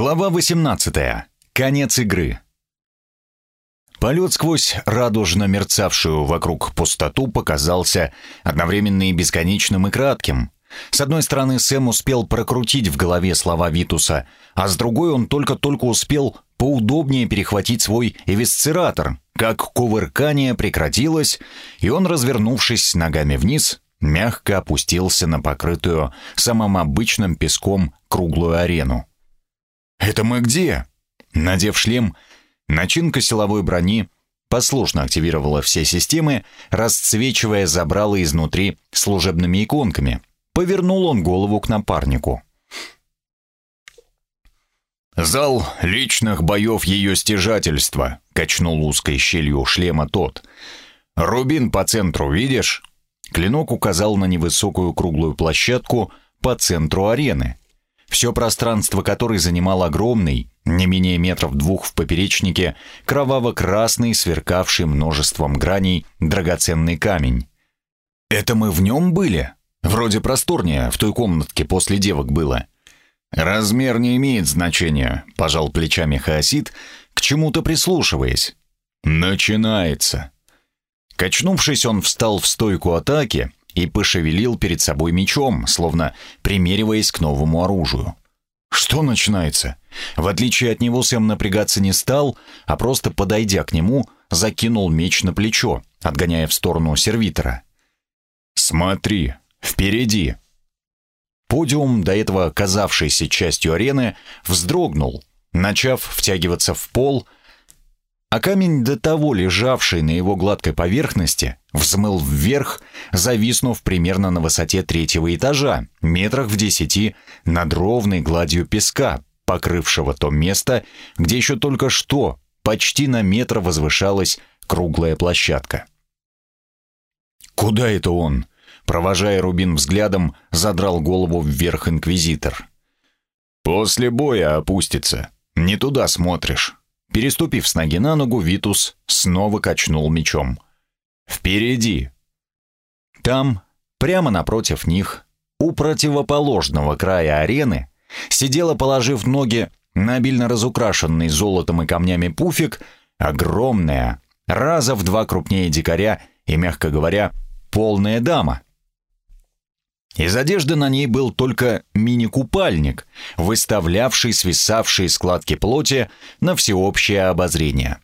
Глава 18. Конец игры. Полет сквозь радужно мерцавшую вокруг пустоту показался одновременно и бесконечным и кратким. С одной стороны, Сэм успел прокрутить в голове слова Витуса, а с другой он только-только успел поудобнее перехватить свой эвисцератор, как кувыркание прекратилось, и он, развернувшись ногами вниз, мягко опустился на покрытую самым обычным песком круглую арену. «Это мы где?» Надев шлем, начинка силовой брони послушно активировала все системы, расцвечивая забрала изнутри служебными иконками. Повернул он голову к напарнику. «Зал личных боев ее стяжательства», — качнул узкой щелью шлема тот. «Рубин по центру, видишь?» Клинок указал на невысокую круглую площадку по центру арены, все пространство которой занимал огромный, не менее метров двух в поперечнике, кроваво-красный, сверкавший множеством граней, драгоценный камень. «Это мы в нем были? Вроде просторнее, в той комнатке после девок было». «Размер не имеет значения», — пожал плечами Хаосид, к чему-то прислушиваясь. «Начинается». Качнувшись, он встал в стойку атаки и пошевелил перед собой мечом, словно примериваясь к новому оружию. Что начинается? В отличие от него Сэм напрягаться не стал, а просто подойдя к нему, закинул меч на плечо, отгоняя в сторону сервитора. «Смотри, впереди!» Подиум, до этого казавшийся частью арены, вздрогнул, начав втягиваться в пол, а камень, до того лежавший на его гладкой поверхности, взмыл вверх, зависнув примерно на высоте третьего этажа, метрах в десяти над ровной гладью песка, покрывшего то место, где еще только что почти на метр возвышалась круглая площадка. «Куда это он?» Провожая Рубин взглядом, задрал голову вверх инквизитор. «После боя опустится. Не туда смотришь». Переступив с ноги на ногу, Витус снова качнул мечом. «Впереди!» Там, прямо напротив них, у противоположного края арены, сидела, положив ноги на обильно разукрашенный золотом и камнями пуфик, огромная, раза в два крупнее дикаря и, мягко говоря, полная дама — из одежды на ней был только мини-купальник, выставлявший свисавшие складки плоти на всеобщее обозрение.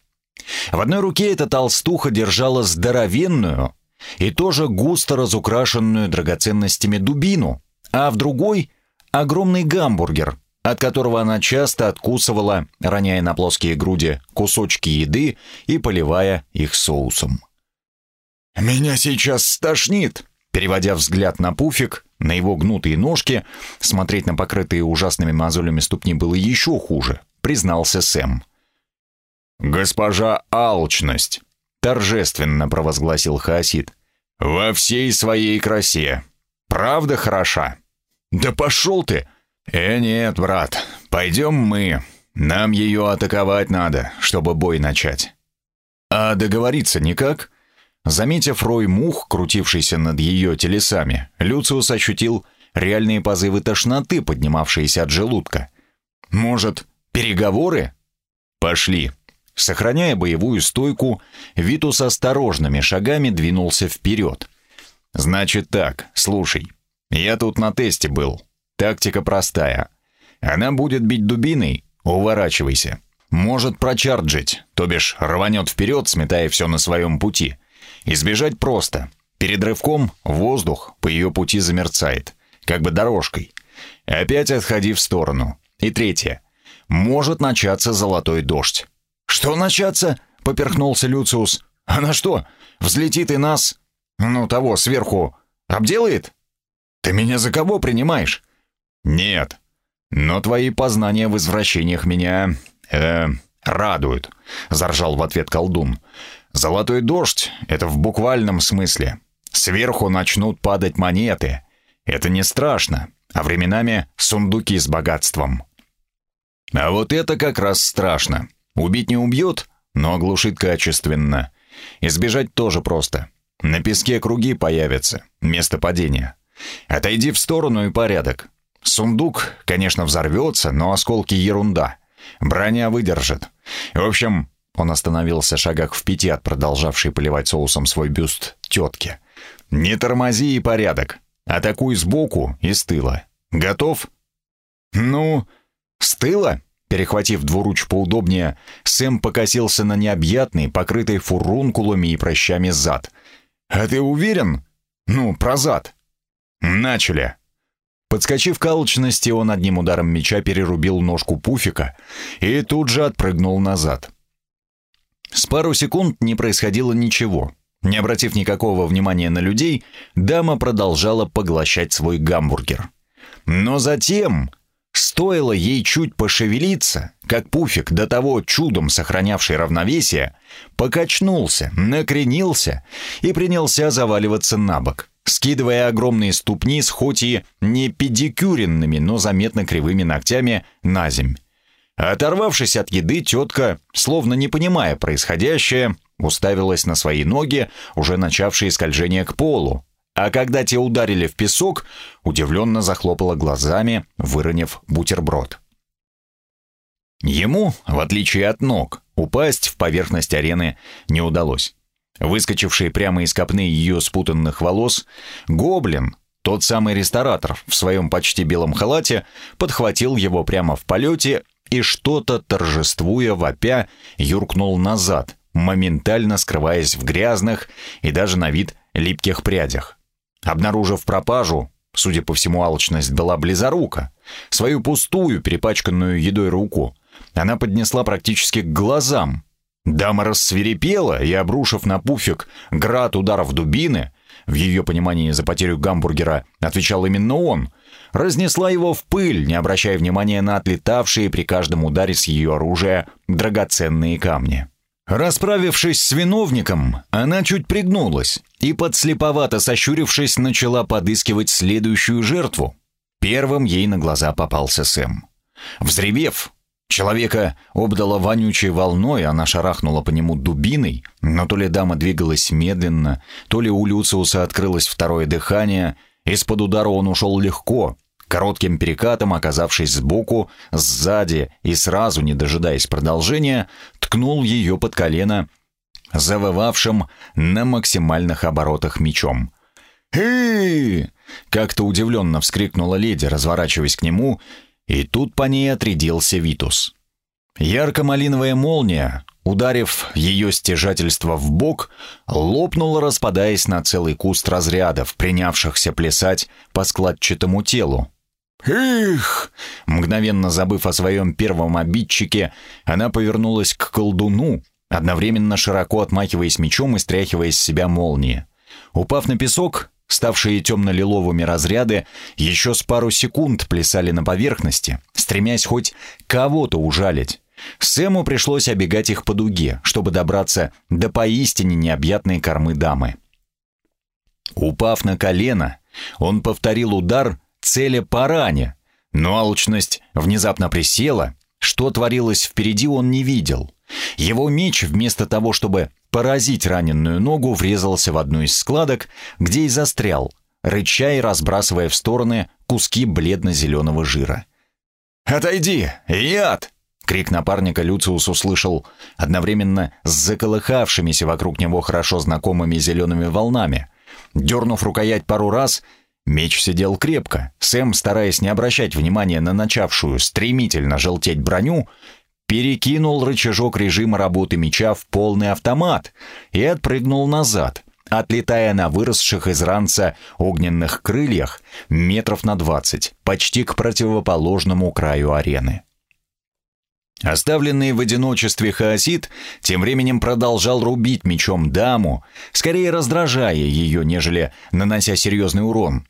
В одной руке эта толстуха держала здоровенную и тоже густо разукрашенную драгоценностями дубину, а в другой — огромный гамбургер, от которого она часто откусывала, роняя на плоские груди кусочки еды и поливая их соусом. «Меня сейчас стошнит!» Переводя взгляд на пуфик, на его гнутые ножки, смотреть на покрытые ужасными мозолями ступни было еще хуже, признался Сэм. «Госпожа Алчность!» — торжественно провозгласил Хаосид. «Во всей своей красе. Правда хороша?» «Да пошел ты!» «Э, нет, брат, пойдем мы. Нам ее атаковать надо, чтобы бой начать». «А договориться никак?» Заметив рой мух, крутившийся над ее телесами, Люциус ощутил реальные позывы тошноты, поднимавшиеся от желудка. «Может, переговоры?» «Пошли». Сохраняя боевую стойку, Витус осторожными шагами двинулся вперед. «Значит так, слушай. Я тут на тесте был. Тактика простая. Она будет бить дубиной, уворачивайся. Может прочарджить, то бишь рванет вперед, сметая все на своем пути. Избежать просто. Перед рывком воздух по ее пути замерцает, как бы дорожкой. Опять отходи в сторону. И третье. Может начаться золотой дождь. «Что начаться?» — поперхнулся Люциус. «Она что, взлетит и нас, ну, того, сверху, обделает? Ты меня за кого принимаешь?» «Нет. Но твои познания в извращениях меня... э... радуют», — заржал в ответ колдун. Золотой дождь — это в буквальном смысле. Сверху начнут падать монеты. Это не страшно, а временами сундуки с богатством. А вот это как раз страшно. Убить не убьет, но оглушит качественно. Избежать тоже просто. На песке круги появятся, место падения. Отойди в сторону и порядок. Сундук, конечно, взорвется, но осколки ерунда. Броня выдержит. В общем, он остановился шагах в пяти от продолжавшей поливать соусом свой бюст тетки. «Не тормози и порядок. Атакуй сбоку и с тыла. Готов?» «Ну, с тыла?» Перехватив двуруч поудобнее, Сэм покосился на необъятный, покрытый фурункулами и прощами зад. «А ты уверен? Ну, про зад». «Начали». Подскочив к алчности, он одним ударом меча перерубил ножку пуфика и тут же отпрыгнул назад. С пару секунд не происходило ничего. Не обратив никакого внимания на людей, дама продолжала поглощать свой гамбургер. Но затем, стоило ей чуть пошевелиться, как пуфик, до того чудом сохранявший равновесие, покачнулся, накренился и принялся заваливаться на бок, скидывая огромные ступни с хоть и не педикюренными, но заметно кривыми ногтями на земь. Оторвавшись от еды, тетка, словно не понимая происходящее, уставилась на свои ноги, уже начавшие скольжение к полу, а когда те ударили в песок, удивленно захлопала глазами, выронив бутерброд. Ему, в отличие от ног, упасть в поверхность арены не удалось. Выскочивший прямо из копны ее спутанных волос, гоблин, тот самый ресторатор в своем почти белом халате, подхватил его прямо в полете и что-то, торжествуя вопя, юркнул назад, моментально скрываясь в грязных и даже на вид липких прядях. Обнаружив пропажу, судя по всему, алчность была близорука, свою пустую, перепачканную едой руку, она поднесла практически к глазам. Дама рассверепела и, обрушив на пуфик град ударов дубины, в ее понимании за потерю гамбургера отвечал именно он — разнесла его в пыль, не обращая внимания на отлетавшие при каждом ударе с ее оружия драгоценные камни. Расправившись с виновником, она чуть пригнулась и, подслеповато сощурившись, начала подыскивать следующую жертву. Первым ей на глаза попался Сэм. Взревев, человека обдала вонючей волной, она шарахнула по нему дубиной, но то ли дама двигалась медленно, то ли у Люциуса открылось второе дыхание, из-под удара он ушел легко, Коротким перекатом, оказавшись сбоку, сзади и сразу не дожидаясь продолжения, ткнул ее под колено, завывавшим на максимальных оборотах мечом. «Эй!» — как-то удивленно вскрикнула леди, разворачиваясь к нему, и тут по ней отрядился Витус. Ярко-малиновая молния, ударив ее стяжательство в бок, лопнула, распадаясь на целый куст разрядов, принявшихся плясать по складчатому телу. «Эх!» Мгновенно забыв о своем первом обидчике, она повернулась к колдуну, одновременно широко отмахиваясь мечом и стряхивая с себя молнии. Упав на песок, ставшие темно-лиловыми разряды еще с пару секунд плясали на поверхности, стремясь хоть кого-то ужалить. Сэму пришлось обегать их по дуге, чтобы добраться до поистине необъятной кормы дамы. Упав на колено, он повторил удар цели по ране, но алчность внезапно присела, что творилось впереди он не видел. Его меч, вместо того, чтобы поразить раненую ногу, врезался в одну из складок, где и застрял, рыча и разбрасывая в стороны куски бледно-зеленого жира. «Отойди! Яд!» Крик напарника Люциус услышал одновременно с заколыхавшимися вокруг него хорошо знакомыми зелеными волнами. Дернув рукоять пару раз, Меч сидел крепко. Сэм, стараясь не обращать внимания на начавшую стремительно желтеть броню, перекинул рычажок режима работы меча в полный автомат и отпрыгнул назад, отлетая на выросших из ранца огненных крыльях метров на двадцать, почти к противоположному краю арены. Оставленный в одиночестве хаосит тем временем продолжал рубить мечом даму, скорее раздражая ее, нежели нанося серьезный урон.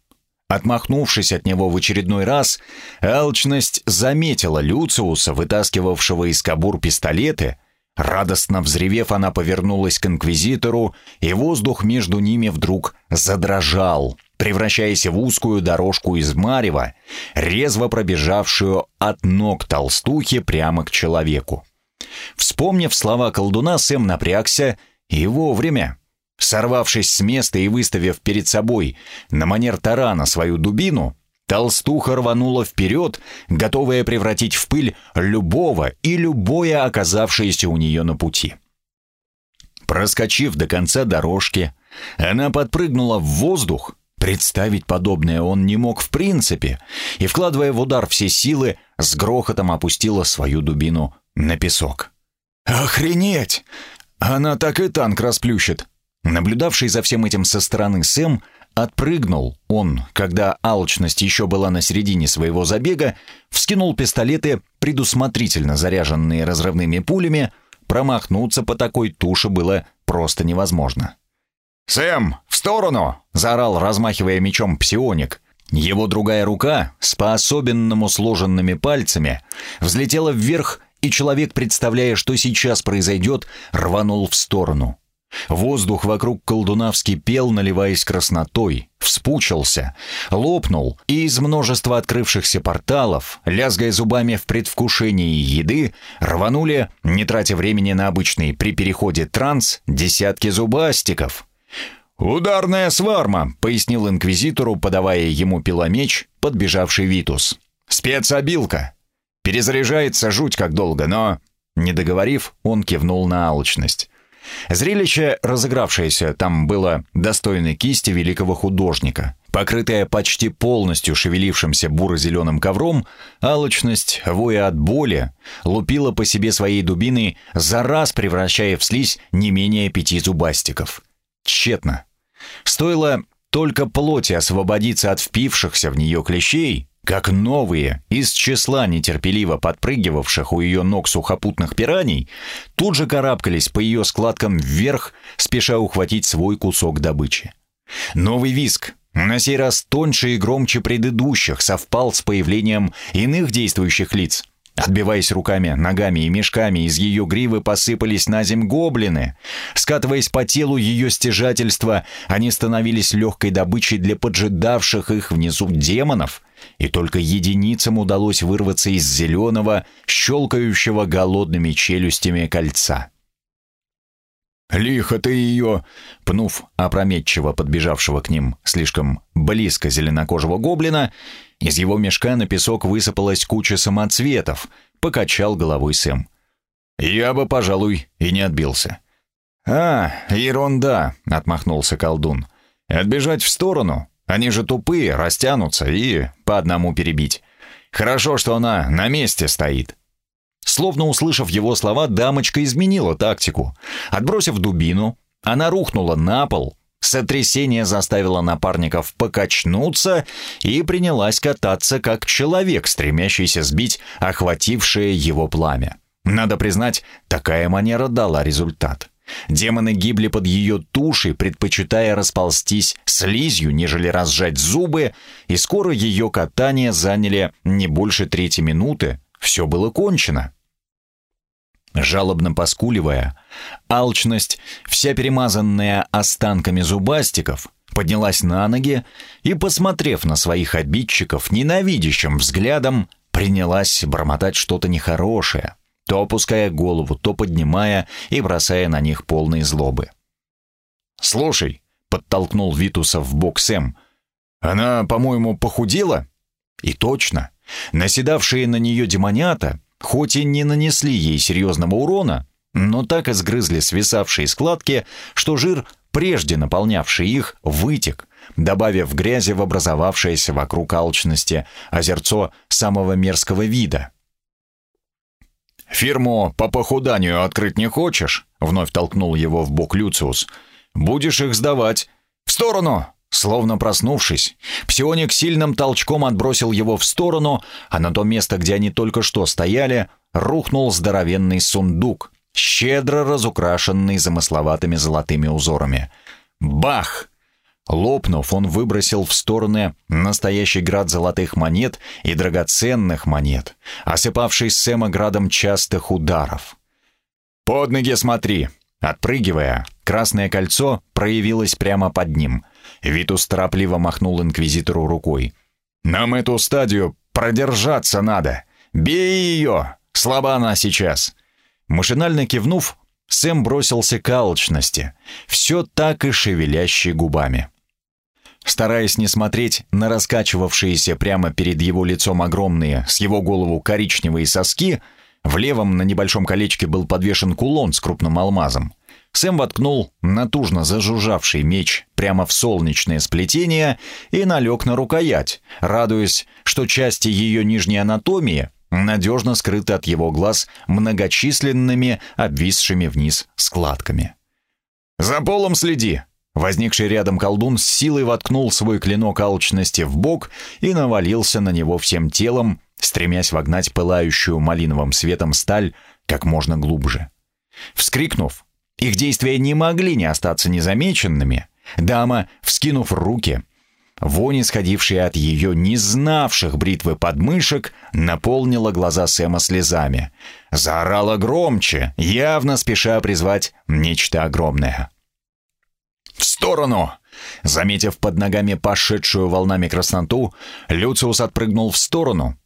Отмахнувшись от него в очередной раз, алчность заметила Люциуса, вытаскивавшего из кобур пистолеты. Радостно взревев, она повернулась к инквизитору, и воздух между ними вдруг задрожал, превращаясь в узкую дорожку из марева, резво пробежавшую от ног толстухи прямо к человеку. Вспомнив слова колдуна, Сэм напрягся и вовремя. Сорвавшись с места и выставив перед собой на манер тарана свою дубину, Толстуха рванула вперед, готовая превратить в пыль любого и любое оказавшееся у нее на пути. Проскочив до конца дорожки, она подпрыгнула в воздух, представить подобное он не мог в принципе, и, вкладывая в удар все силы, с грохотом опустила свою дубину на песок. «Охренеть! Она так и танк расплющит!» Наблюдавший за всем этим со стороны Сэм Отпрыгнул он, когда алчность еще была на середине своего забега, вскинул пистолеты, предусмотрительно заряженные разрывными пулями, промахнуться по такой туше было просто невозможно. «Сэм, в сторону!» — заорал, размахивая мечом псионик. Его другая рука, с по-особенному сложенными пальцами, взлетела вверх, и человек, представляя, что сейчас произойдет, рванул в сторону. Воздух вокруг колдуна вскипел, наливаясь краснотой, вспучился, лопнул, и из множества открывшихся порталов, лязгая зубами в предвкушении еды, рванули, не тратя времени на обычный при переходе транс, десятки зубастиков. «Ударная сварма», — пояснил инквизитору, подавая ему пиломеч, подбежавший Витус. «Спецобилка. Перезаряжается жуть как долго, но...» Не договорив, он кивнул на алчность. Зрелище, разыгравшееся там, было достойной кисти великого художника. Покрытая почти полностью шевелившимся буро-зеленым ковром, алчность, воя от боли, лупила по себе своей дубиной, за раз превращая в слизь не менее пяти зубастиков. Тщетно. Стоило только плоти освободиться от впившихся в нее клещей, как новые, из числа нетерпеливо подпрыгивавших у ее ног сухопутных пираний, тут же карабкались по ее складкам вверх, спеша ухватить свой кусок добычи. Новый виск, на сей раз тоньше и громче предыдущих, совпал с появлением иных действующих лиц — Отбиваясь руками, ногами и мешками, из ее гривы посыпались на земь гоблины. Скатываясь по телу ее стяжательства, они становились легкой добычей для поджидавших их внизу демонов, и только единицам удалось вырваться из зеленого, щелкающего голодными челюстями кольца. «Лихо ты ее!» Пнув опрометчиво подбежавшего к ним слишком близко зеленокожего гоблина, из его мешка на песок высыпалась куча самоцветов, покачал головой Сэм. «Я бы, пожалуй, и не отбился». «А, ерунда!» — отмахнулся колдун. «Отбежать в сторону? Они же тупые, растянутся и по одному перебить. Хорошо, что она на месте стоит». Словно услышав его слова, дамочка изменила тактику. Отбросив дубину, она рухнула на пол, сотрясение заставило напарников покачнуться и принялась кататься, как человек, стремящийся сбить охватившее его пламя. Надо признать, такая манера дала результат. Демоны гибли под ее тушей, предпочитая расползтись слизью, нежели разжать зубы, и скоро ее катание заняли не больше трети минуты. Все было кончено. Жалобно поскуливая, алчность, вся перемазанная останками зубастиков, поднялась на ноги и, посмотрев на своих обидчиков ненавидящим взглядом, принялась бормотать что-то нехорошее, то опуская голову, то поднимая и бросая на них полные злобы. «Слушай», — подтолкнул Витуса в бок Сэм, — «она, по-моему, похудела?» И точно, наседавшие на нее демонята хоть и не нанесли ей серьезного урона, но так и сгрызли свисавшие складки, что жир, прежде наполнявший их, вытек, добавив грязи в образовавшееся вокруг алчности озерцо самого мерзкого вида. «Фирму по похуданию открыть не хочешь?» — вновь толкнул его в бок Люциус. «Будешь их сдавать. В сторону!» Словно проснувшись, псионик сильным толчком отбросил его в сторону, а на то место, где они только что стояли, рухнул здоровенный сундук, щедро разукрашенный замысловатыми золотыми узорами. Бах! Лопнув, он выбросил в стороны настоящий град золотых монет и драгоценных монет, осыпавший Сэма градом частых ударов. «Под ноги смотри!» Отпрыгивая, красное кольцо проявилось прямо под ним — Витус торопливо махнул инквизитору рукой. «Нам эту стадию продержаться надо! Бей ее! Слаба она сейчас!» Машинально кивнув, Сэм бросился к алчности, все так и шевелящей губами. стараясь не смотреть на раскачивавшиеся прямо перед его лицом огромные с его голову коричневые соски, в левом на небольшом колечке был подвешен кулон с крупным алмазом. Сэм воткнул натужно зажужжавший меч прямо в солнечное сплетение и налег на рукоять, радуясь, что части ее нижней анатомии надежно скрыты от его глаз многочисленными обвисшими вниз складками. «За полом следи!» Возникший рядом колдун с силой воткнул свой клинок алчности в бок и навалился на него всем телом, стремясь вогнать пылающую малиновым светом сталь как можно глубже. Вскрикнув, их действия не могли не остаться незамеченными. Дама, вскинув руки, вонь, исходившая от ее не знавших бритвы подмышек, наполнила глаза Сэма слезами. Заорала громче, явно спеша призвать нечто огромное. «В сторону!» Заметив под ногами пошедшую волнами красноту, Люциус отпрыгнул в сторону.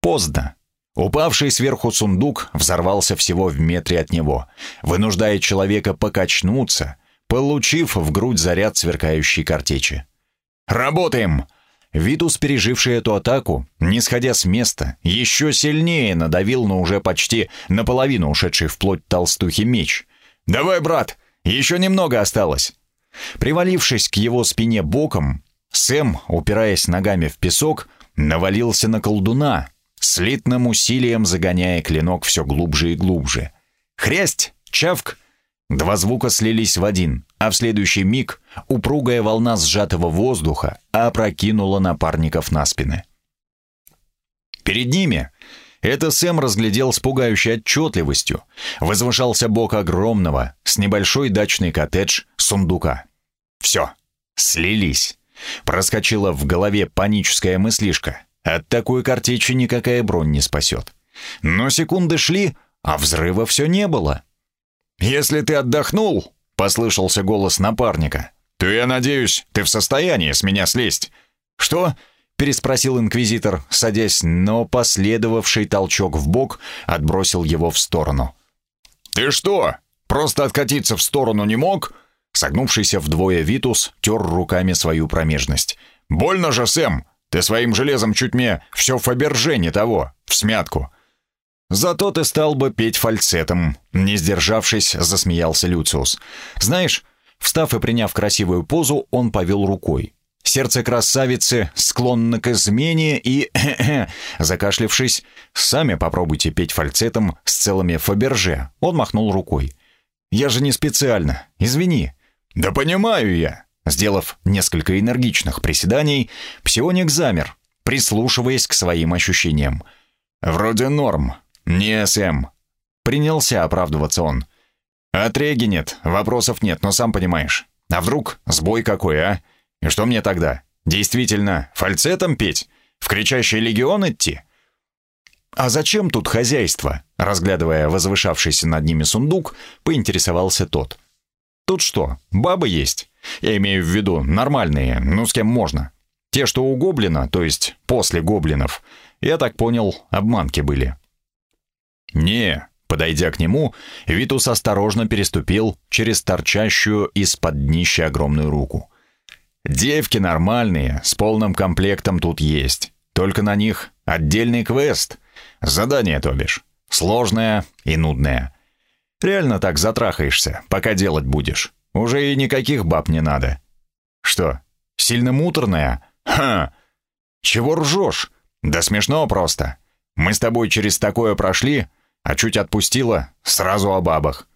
Поздно. Упавший сверху сундук взорвался всего в метре от него, вынуждая человека покачнуться, получив в грудь заряд сверкающей картечи. «Работаем!» Витус, переживший эту атаку, не сходя с места, еще сильнее надавил на уже почти наполовину ушедший вплоть толстухи меч. «Давай, брат, еще немного осталось!» Привалившись к его спине боком, Сэм, упираясь ногами в песок, навалился на колдуна, слитным усилием загоняя клинок все глубже и глубже. Хрясть! Чавк! Два звука слились в один, а в следующий миг упругая волна сжатого воздуха опрокинула напарников на спины. Перед ними это Сэм разглядел с пугающей отчетливостью. Возвышался бок огромного, с небольшой дачный коттедж, сундука. Все, слились. Проскочила в голове паническая мыслишка. От такой картечи никакая бронь не спасет. Но секунды шли, а взрыва все не было. «Если ты отдохнул», — послышался голос напарника, «то я надеюсь, ты в состоянии с меня слезть». «Что?» переспросил инквизитор, садясь, но последовавший толчок в бок отбросил его в сторону. «Ты что, просто откатиться в сторону не мог?» Согнувшийся вдвое Витус тер руками свою промежность. «Больно же, Сэм! Ты своим железом чуть мне все Фаберже не того, в смятку!» «Зато ты стал бы петь фальцетом», — не сдержавшись, засмеялся Люциус. «Знаешь, встав и приняв красивую позу, он повел рукой. Сердце красавицы склонно к измене и, закашлившись, сами попробуйте петь фальцетом с целыми Фаберже. Он махнул рукой. Я же не специально. Извини. Да понимаю я. Сделав несколько энергичных приседаний, псионик замер, прислушиваясь к своим ощущениям. Вроде норм. Не СМ. Принялся оправдываться он. Отреги нет, вопросов нет, но сам понимаешь. А вдруг сбой какой, а? И что мне тогда? Действительно, фальцетом петь? В кричащий легион идти? А зачем тут хозяйство? Разглядывая возвышавшийся над ними сундук, поинтересовался тот. Тут что, бабы есть? Я имею в виду нормальные, ну с кем можно. Те, что у гоблина, то есть после гоблинов, я так понял, обманки были. Не, подойдя к нему, Витус осторожно переступил через торчащую из-под днища огромную руку. Девки нормальные, с полным комплектом тут есть. Только на них отдельный квест. Задание, то бишь. Сложное и нудное. Реально так затрахаешься, пока делать будешь. Уже и никаких баб не надо. Что, сильно муторная? Ха! Чего ржешь? Да смешно просто. Мы с тобой через такое прошли, а чуть отпустила, сразу о бабах.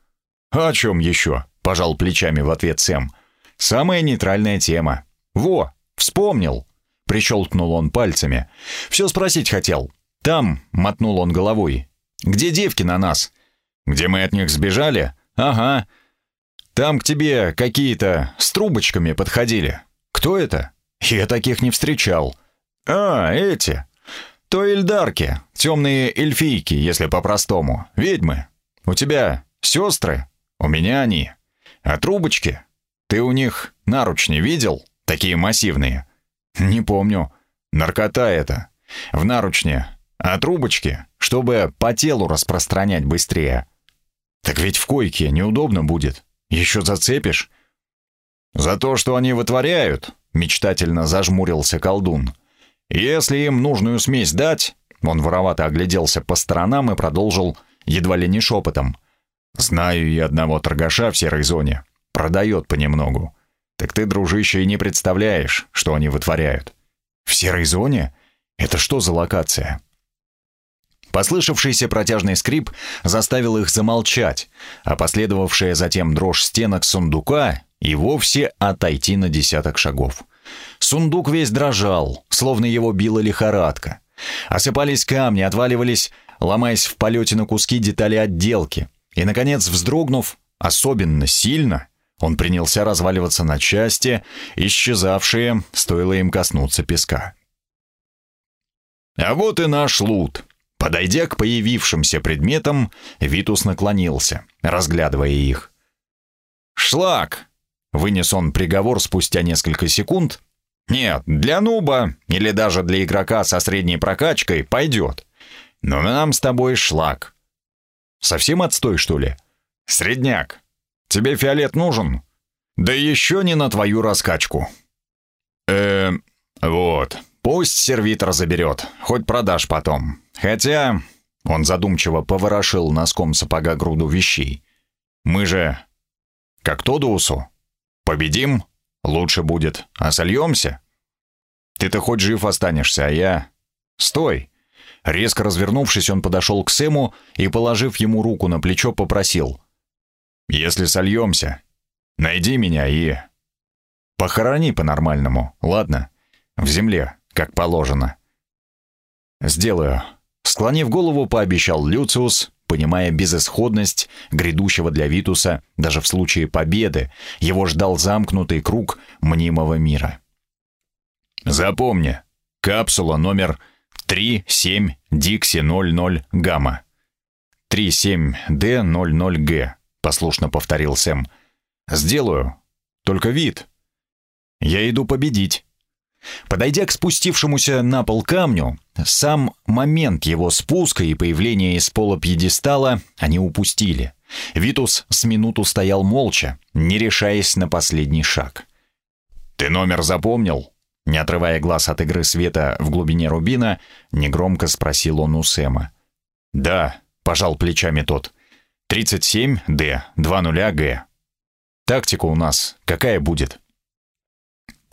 «А «О чем еще?» — пожал плечами в ответ Сэм. Самая нейтральная тема. Во, вспомнил. Прищелкнул он пальцами. Все спросить хотел. Там, мотнул он головой. Где девки на нас? Где мы от них сбежали? Ага. Там к тебе какие-то с трубочками подходили. Кто это? Я таких не встречал. А, эти. То эльдарки, темные эльфийки, если по-простому, ведьмы. У тебя сестры, у меня они. А трубочки ты у них наручни видел? Такие массивные. Не помню. Наркота это. В наручне. А трубочки, чтобы по телу распространять быстрее. Так ведь в койке неудобно будет. Еще зацепишь. За то, что они вытворяют, мечтательно зажмурился колдун. «Если им нужную смесь дать...» Он воровато огляделся по сторонам и продолжил едва ли не шепотом. «Знаю я одного торгаша в серой зоне. Продает понемногу. Так ты, дружище, и не представляешь, что они вытворяют». «В серой зоне? Это что за локация?» Послышавшийся протяжный скрип заставил их замолчать, а последовавшая затем дрожь стенок сундука и вовсе отойти на десяток шагов. Сундук весь дрожал, словно его била лихорадка. Осыпались камни, отваливались, ломаясь в полете на куски детали отделки. И, наконец, вздрогнув, особенно сильно, он принялся разваливаться на части, исчезавшие, стоило им коснуться песка. «А вот и наш лут», Подойдя к появившимся предметам, Витус наклонился, разглядывая их. «Шлак!» — вынес он приговор спустя несколько секунд. «Нет, для нуба или даже для игрока со средней прокачкой пойдет. Но нам с тобой шлак». «Совсем отстой, что ли?» «Средняк. Тебе фиолет нужен?» «Да еще не на твою раскачку». «Э, вот, пусть сервитор заберет, хоть продашь потом. Хотя, он задумчиво поворошил носком сапога груду вещей. Мы же, как Тодоусу, победим, лучше будет, а сольемся? Ты-то хоть жив останешься, а я... Стой! Резко развернувшись, он подошел к Сэму и, положив ему руку на плечо, попросил. «Если сольемся, найди меня и... Похорони по-нормальному, ладно? В земле, как положено». «Сделаю», Склонив голову, пообещал Люциус, понимая безысходность грядущего для Витуса, даже в случае победы, его ждал замкнутый круг мнимого мира. «Запомни, капсула номер 37 Дикси 00 Гамма». 37D00G, послушно повторил Сэм. «Сделаю. Только вид. Я иду победить». Подойдя к спустившемуся на пол камню, сам момент его спуска и появления из пола пьедестала они упустили. Витус с минуту стоял молча, не решаясь на последний шаг. «Ты номер запомнил?» Не отрывая глаз от игры света в глубине рубина, негромко спросил он у Сэма. «Да», — пожал плечами тот. «37Д, 20Г. Тактика у нас какая будет?»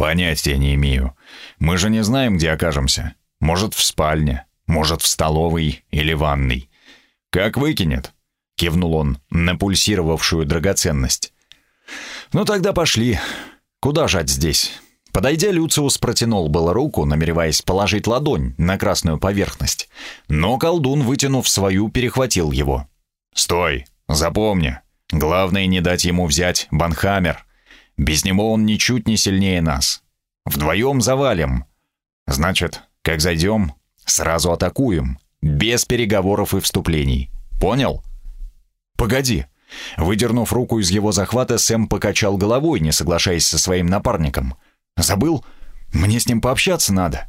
Понятия не имею. Мы же не знаем, где окажемся. Может, в спальне, может, в столовой или ванной. Как выкинет? Кивнул он на пульсировавшую драгоценность. Ну тогда пошли. Куда жать здесь? Подойдя, Люциус протянул было руку, намереваясь положить ладонь на красную поверхность. Но колдун, вытянув свою, перехватил его. «Стой! Запомни! Главное не дать ему взять банхаммер. Без него он ничуть не сильнее нас. Вдвоем завалим. Значит, как зайдем, сразу атакуем. Без переговоров и вступлений. Понял? Погоди. Выдернув руку из его захвата, Сэм покачал головой, не соглашаясь со своим напарником. Забыл? Мне с ним пообщаться надо.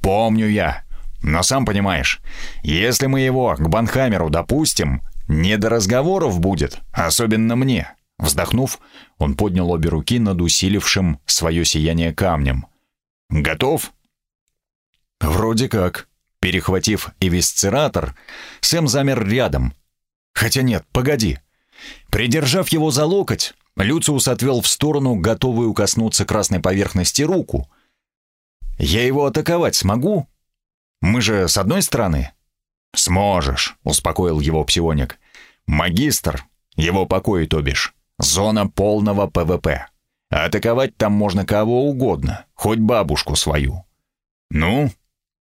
Помню я. Но сам понимаешь, если мы его к Банхамеру допустим, не до разговоров будет, особенно мне. Вздохнув, он поднял обе руки над усилившим свое сияние камнем. «Готов?» «Вроде как». Перехватив эвисцератор, Сэм замер рядом. «Хотя нет, погоди». Придержав его за локоть, Люциус отвел в сторону, готовую коснуться красной поверхности руку. «Я его атаковать смогу? Мы же с одной стороны?» «Сможешь», — успокоил его псионик. «Магистр, его покой, то бишь. Зона полного ПВП. Атаковать там можно кого угодно, хоть бабушку свою. Ну,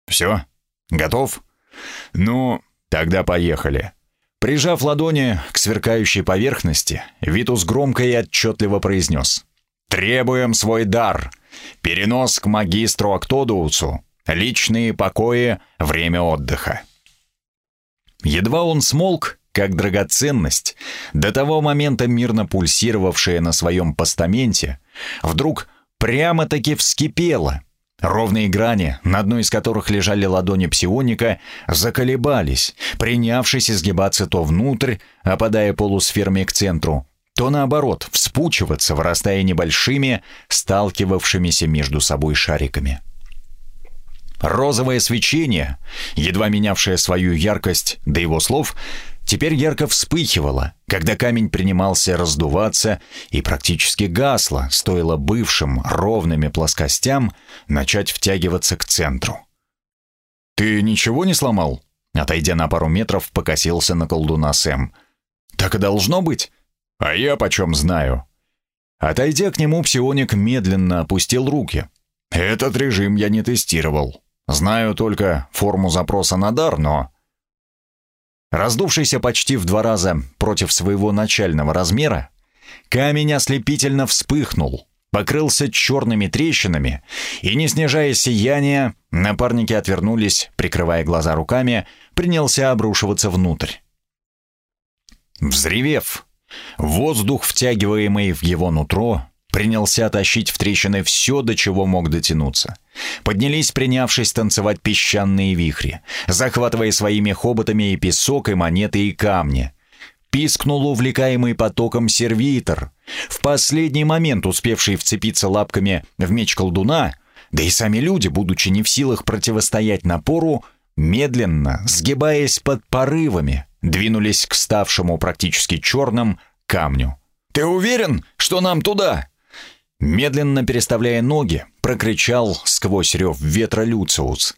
все, готов? Ну, тогда поехали. Прижав ладони к сверкающей поверхности, Витус громко и отчетливо произнес. «Требуем свой дар! Перенос к магистру Актодуусу! Личные покои, время отдыха!» Едва он смолк, как драгоценность, до того момента мирно пульсировавшая на своем постаменте, вдруг прямо-таки вскипела. Ровные грани, на одной из которых лежали ладони псионика, заколебались, принявшись изгибаться то внутрь, опадая полусферами к центру, то наоборот вспучиваться, вырастая небольшими, сталкивавшимися между собой шариками. Розовое свечение, едва менявшее свою яркость до его слов, теперь ярко вспыхивало, когда камень принимался раздуваться и практически гасло, стоило бывшим ровными плоскостям начать втягиваться к центру. «Ты ничего не сломал?» Отойдя на пару метров, покосился на колдуна Сэм. «Так и должно быть. А я почем знаю?» Отойдя к нему, псионик медленно опустил руки. «Этот режим я не тестировал. Знаю только форму запроса на дар, но...» Раздувшийся почти в два раза против своего начального размера, камень ослепительно вспыхнул, покрылся черными трещинами, и, не снижая сияния, напарники отвернулись, прикрывая глаза руками, принялся обрушиваться внутрь. Взревев, воздух, втягиваемый в его нутро, принялся тащить в трещины все, до чего мог дотянуться. Поднялись, принявшись танцевать песчаные вихри, захватывая своими хоботами и песок, и монеты, и камни. Пискнул увлекаемый потоком сервитор, в последний момент успевший вцепиться лапками в меч колдуна, да и сами люди, будучи не в силах противостоять напору, медленно, сгибаясь под порывами, двинулись к ставшему практически черным камню. «Ты уверен, что нам туда?» Медленно переставляя ноги, прокричал сквозь рев ветра Люциус.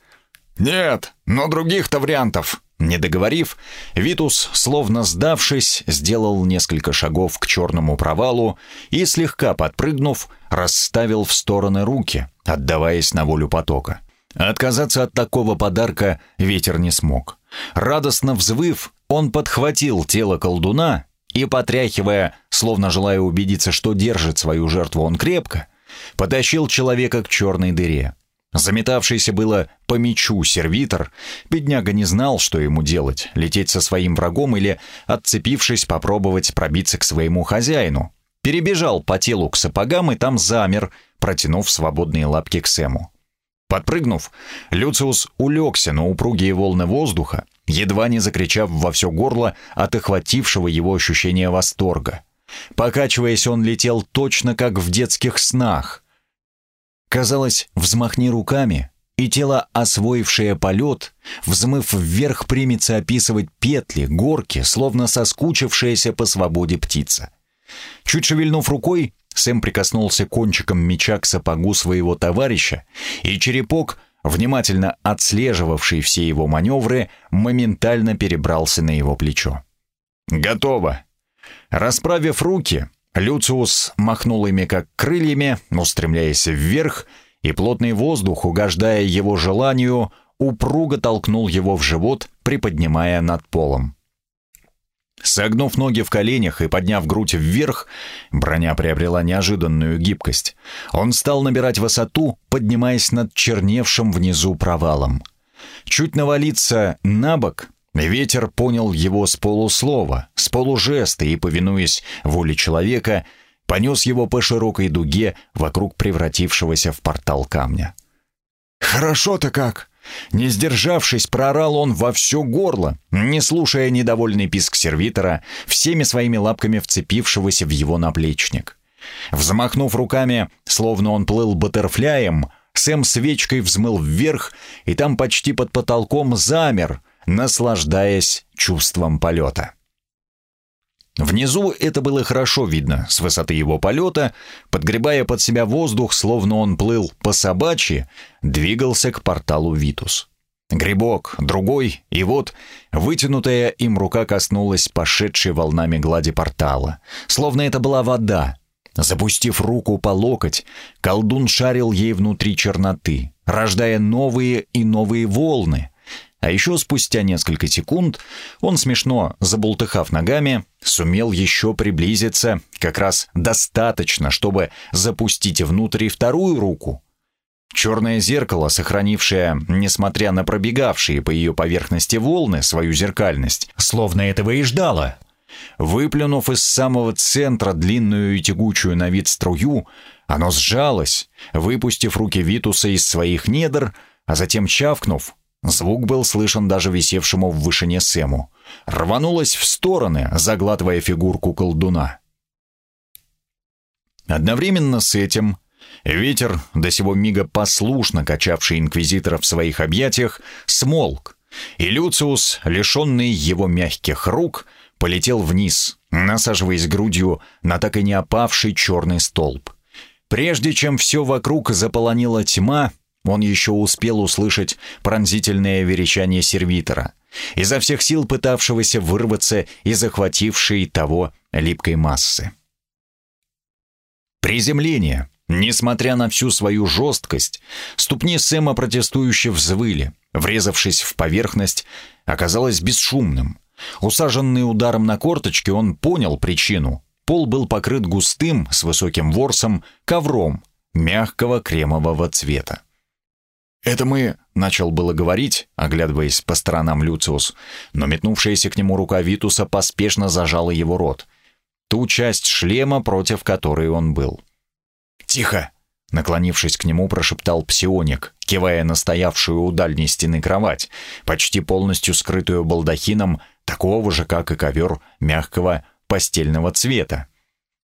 «Нет, но других-то вариантов!» Не договорив, Витус, словно сдавшись, сделал несколько шагов к черному провалу и, слегка подпрыгнув, расставил в стороны руки, отдаваясь на волю потока. Отказаться от такого подарка ветер не смог. Радостно взвыв, он подхватил тело колдуна и, потряхивая, словно желая убедиться, что держит свою жертву он крепко, потащил человека к черной дыре. Заметавшийся было по мечу сервитор, бедняга не знал, что ему делать, лететь со своим врагом или, отцепившись, попробовать пробиться к своему хозяину. Перебежал по телу к сапогам и там замер, протянув свободные лапки к Сэму. Подпрыгнув, Люциус улегся на упругие волны воздуха, едва не закричав во все горло от охватившего его ощущения восторга. Покачиваясь, он летел точно как в детских снах. Казалось, взмахни руками, и тело, освоившее полет, взмыв вверх, примется описывать петли, горки, словно соскучившаяся по свободе птица. Чуть шевельнув рукой, Сэм прикоснулся кончиком меча к сапогу своего товарища, и черепок, внимательно отслеживавший все его маневры, моментально перебрался на его плечо. «Готово!» Расправив руки, Люциус махнул ими как крыльями, устремляясь вверх, и плотный воздух, угождая его желанию, упруго толкнул его в живот, приподнимая над полом. Согнув ноги в коленях и подняв грудь вверх, броня приобрела неожиданную гибкость. Он стал набирать высоту, поднимаясь над черневшим внизу провалом. Чуть навалиться на бок, ветер понял его с полуслова, с полужеста и, повинуясь воле человека, понес его по широкой дуге вокруг превратившегося в портал камня. «Хорошо-то как!» Не сдержавшись, проорал он во все горло, не слушая недовольный писк сервитора, всеми своими лапками вцепившегося в его наплечник. Взмахнув руками, словно он плыл баттерфляем, Сэм свечкой взмыл вверх, и там почти под потолком замер, наслаждаясь чувством полета. Внизу это было хорошо видно с высоты его полета, подгребая под себя воздух, словно он плыл по собачьи, двигался к порталу Витус. Грибок, другой, и вот вытянутая им рука коснулась пошедшей волнами глади портала, словно это была вода. Запустив руку по локоть, колдун шарил ей внутри черноты, рождая новые и новые волны, а еще спустя несколько секунд он, смешно забултыхав ногами, сумел еще приблизиться как раз достаточно, чтобы запустить внутрь вторую руку. Черное зеркало, сохранившее, несмотря на пробегавшие по ее поверхности волны, свою зеркальность, словно этого и ждало. Выплюнув из самого центра длинную и тягучую на вид струю, оно сжалось, выпустив руки Витуса из своих недр, а затем чавкнув, Звук был слышен даже висевшему в вышине Сэму. Рванулась в стороны, заглатывая фигурку колдуна. Одновременно с этим ветер, до сего мига послушно качавший инквизитора в своих объятиях, смолк, и Люциус, лишенный его мягких рук, полетел вниз, насаживаясь грудью на так и не опавший черный столб. Прежде чем все вокруг заполонила тьма, он еще успел услышать пронзительное верещание сервитора, изо всех сил пытавшегося вырваться из захватившей того липкой массы. Приземление. Несмотря на всю свою жесткость, ступни Сэма протестующе взвыли, врезавшись в поверхность, оказалось бесшумным. Усаженный ударом на корточки, он понял причину. Пол был покрыт густым, с высоким ворсом, ковром, мягкого кремового цвета. «Это мы...» — начал было говорить, оглядываясь по сторонам Люциус, но метнувшаяся к нему рука Витуса поспешно зажала его рот. Ту часть шлема, против которой он был. «Тихо!» — наклонившись к нему, прошептал псионик, кивая на стоявшую у дальней стены кровать, почти полностью скрытую балдахином, такого же, как и ковер мягкого постельного цвета.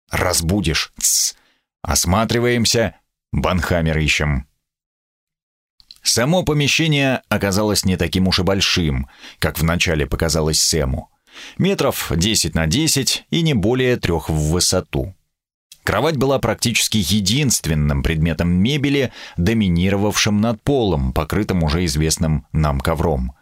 «Разбудишь! Тссс! Осматриваемся! Банхаммер ищем!» Само помещение оказалось не таким уж и большим, как вначале показалось Сэму. Метров 10 на 10 и не более трех в высоту. Кровать была практически единственным предметом мебели, доминировавшим над полом, покрытым уже известным нам ковром.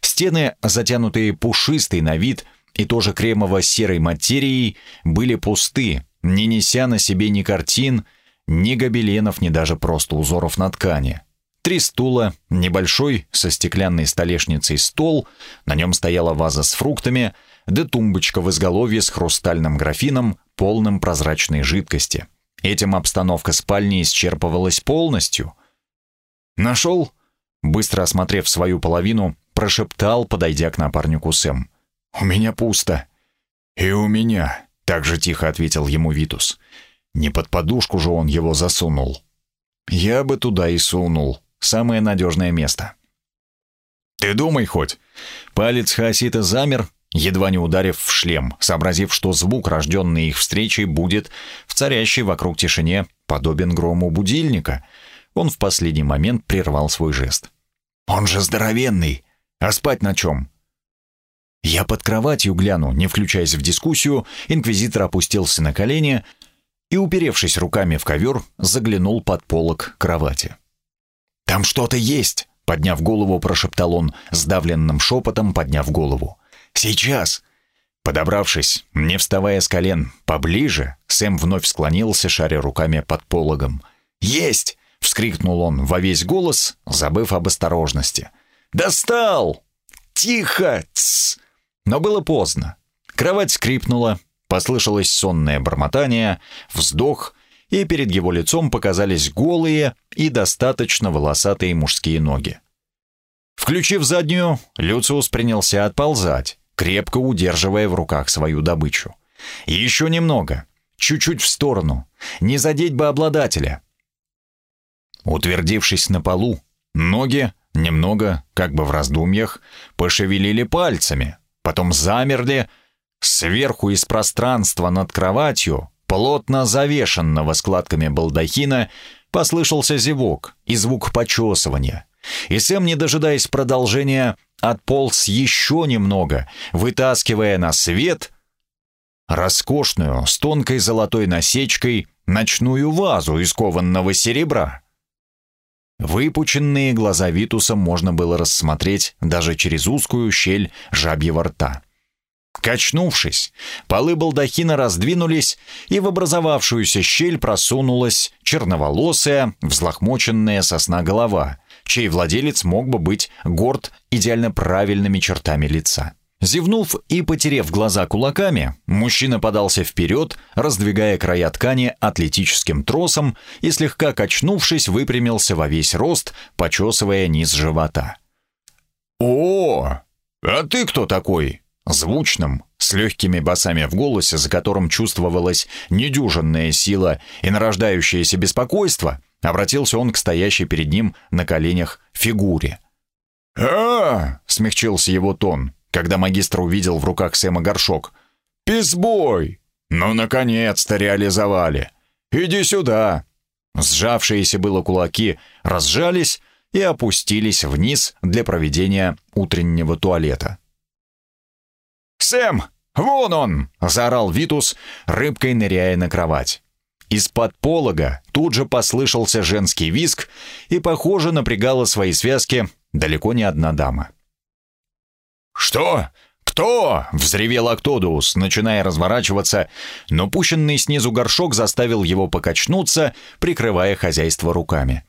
Стены, затянутые пушистой на вид и тоже кремово-серой материей, были пусты, не неся на себе ни картин, ни гобеленов, ни даже просто узоров на ткани. Три стула, небольшой со стеклянной столешницей стол, на нем стояла ваза с фруктами, да тумбочка в изголовье с хрустальным графином, полным прозрачной жидкости. Этим обстановка спальни исчерпывалась полностью. «Нашел?» Быстро осмотрев свою половину, прошептал, подойдя к напарнику Сэм. «У меня пусто». «И у меня», — так же тихо ответил ему Витус. «Не под подушку же он его засунул». «Я бы туда и сунул», Самое надежное место. «Ты думай хоть!» Палец Хаосита замер, едва не ударив в шлем, сообразив, что звук, рожденный их встречей, будет в царящей вокруг тишине подобен грому будильника. Он в последний момент прервал свой жест. «Он же здоровенный! А спать на чем?» Я под кроватью гляну, не включаясь в дискуссию, инквизитор опустился на колени и, уперевшись руками в ковер, заглянул под полок кровати. «Там что-то есть!» — подняв голову, прошептал он, сдавленным шепотом подняв голову. «Сейчас!» Подобравшись, не вставая с колен, поближе, Сэм вновь склонился, шаря руками под пологом. «Есть!» — вскрикнул он во весь голос, забыв об осторожности. «Достал! Тихо! Тсс!» Но было поздно. Кровать скрипнула, послышалось сонное бормотание, вздох, и перед его лицом показались голые и достаточно волосатые мужские ноги. Включив заднюю, Люциус принялся отползать, крепко удерживая в руках свою добычу. Еще немного, чуть-чуть в сторону, не задеть бы обладателя. Утвердившись на полу, ноги, немного, как бы в раздумьях, пошевелили пальцами, потом замерли, сверху из пространства над кроватью плотно завешенного складками балдахина, послышался зевок и звук почесывания. И Сэм, не дожидаясь продолжения, отполз еще немного, вытаскивая на свет роскошную, с тонкой золотой насечкой, ночную вазу из кованного серебра. Выпученные глаза Витуса можно было рассмотреть даже через узкую щель жабьего рта. Качнувшись, полы балдахина раздвинулись, и в образовавшуюся щель просунулась черноволосая, взлохмоченная сосна голова, чей владелец мог бы быть горд идеально правильными чертами лица. Зевнув и потерев глаза кулаками, мужчина подался вперед, раздвигая края ткани атлетическим тросом и, слегка качнувшись, выпрямился во весь рост, почесывая низ живота. «О, а ты кто такой?» Звучным, с легкими басами в голосе, за которым чувствовалась недюжинная сила и нарождающееся беспокойство, обратился он к стоящей перед ним на коленях фигуре. а, смягчился его тон, когда магистр увидел в руках Сэма горшок. «Писбой! Ну, наконец-то реализовали! иди сюда!» Сжавшиеся было кулаки разжались и опустились вниз для проведения утреннего туалета. «Сэм, вон он!» — заорал Витус, рыбкой ныряя на кровать. Из-под полога тут же послышался женский визг, и, похоже, напрягала свои связки далеко не одна дама. «Что? Кто?» — взревел Актодус, начиная разворачиваться, но пущенный снизу горшок заставил его покачнуться, прикрывая хозяйство руками.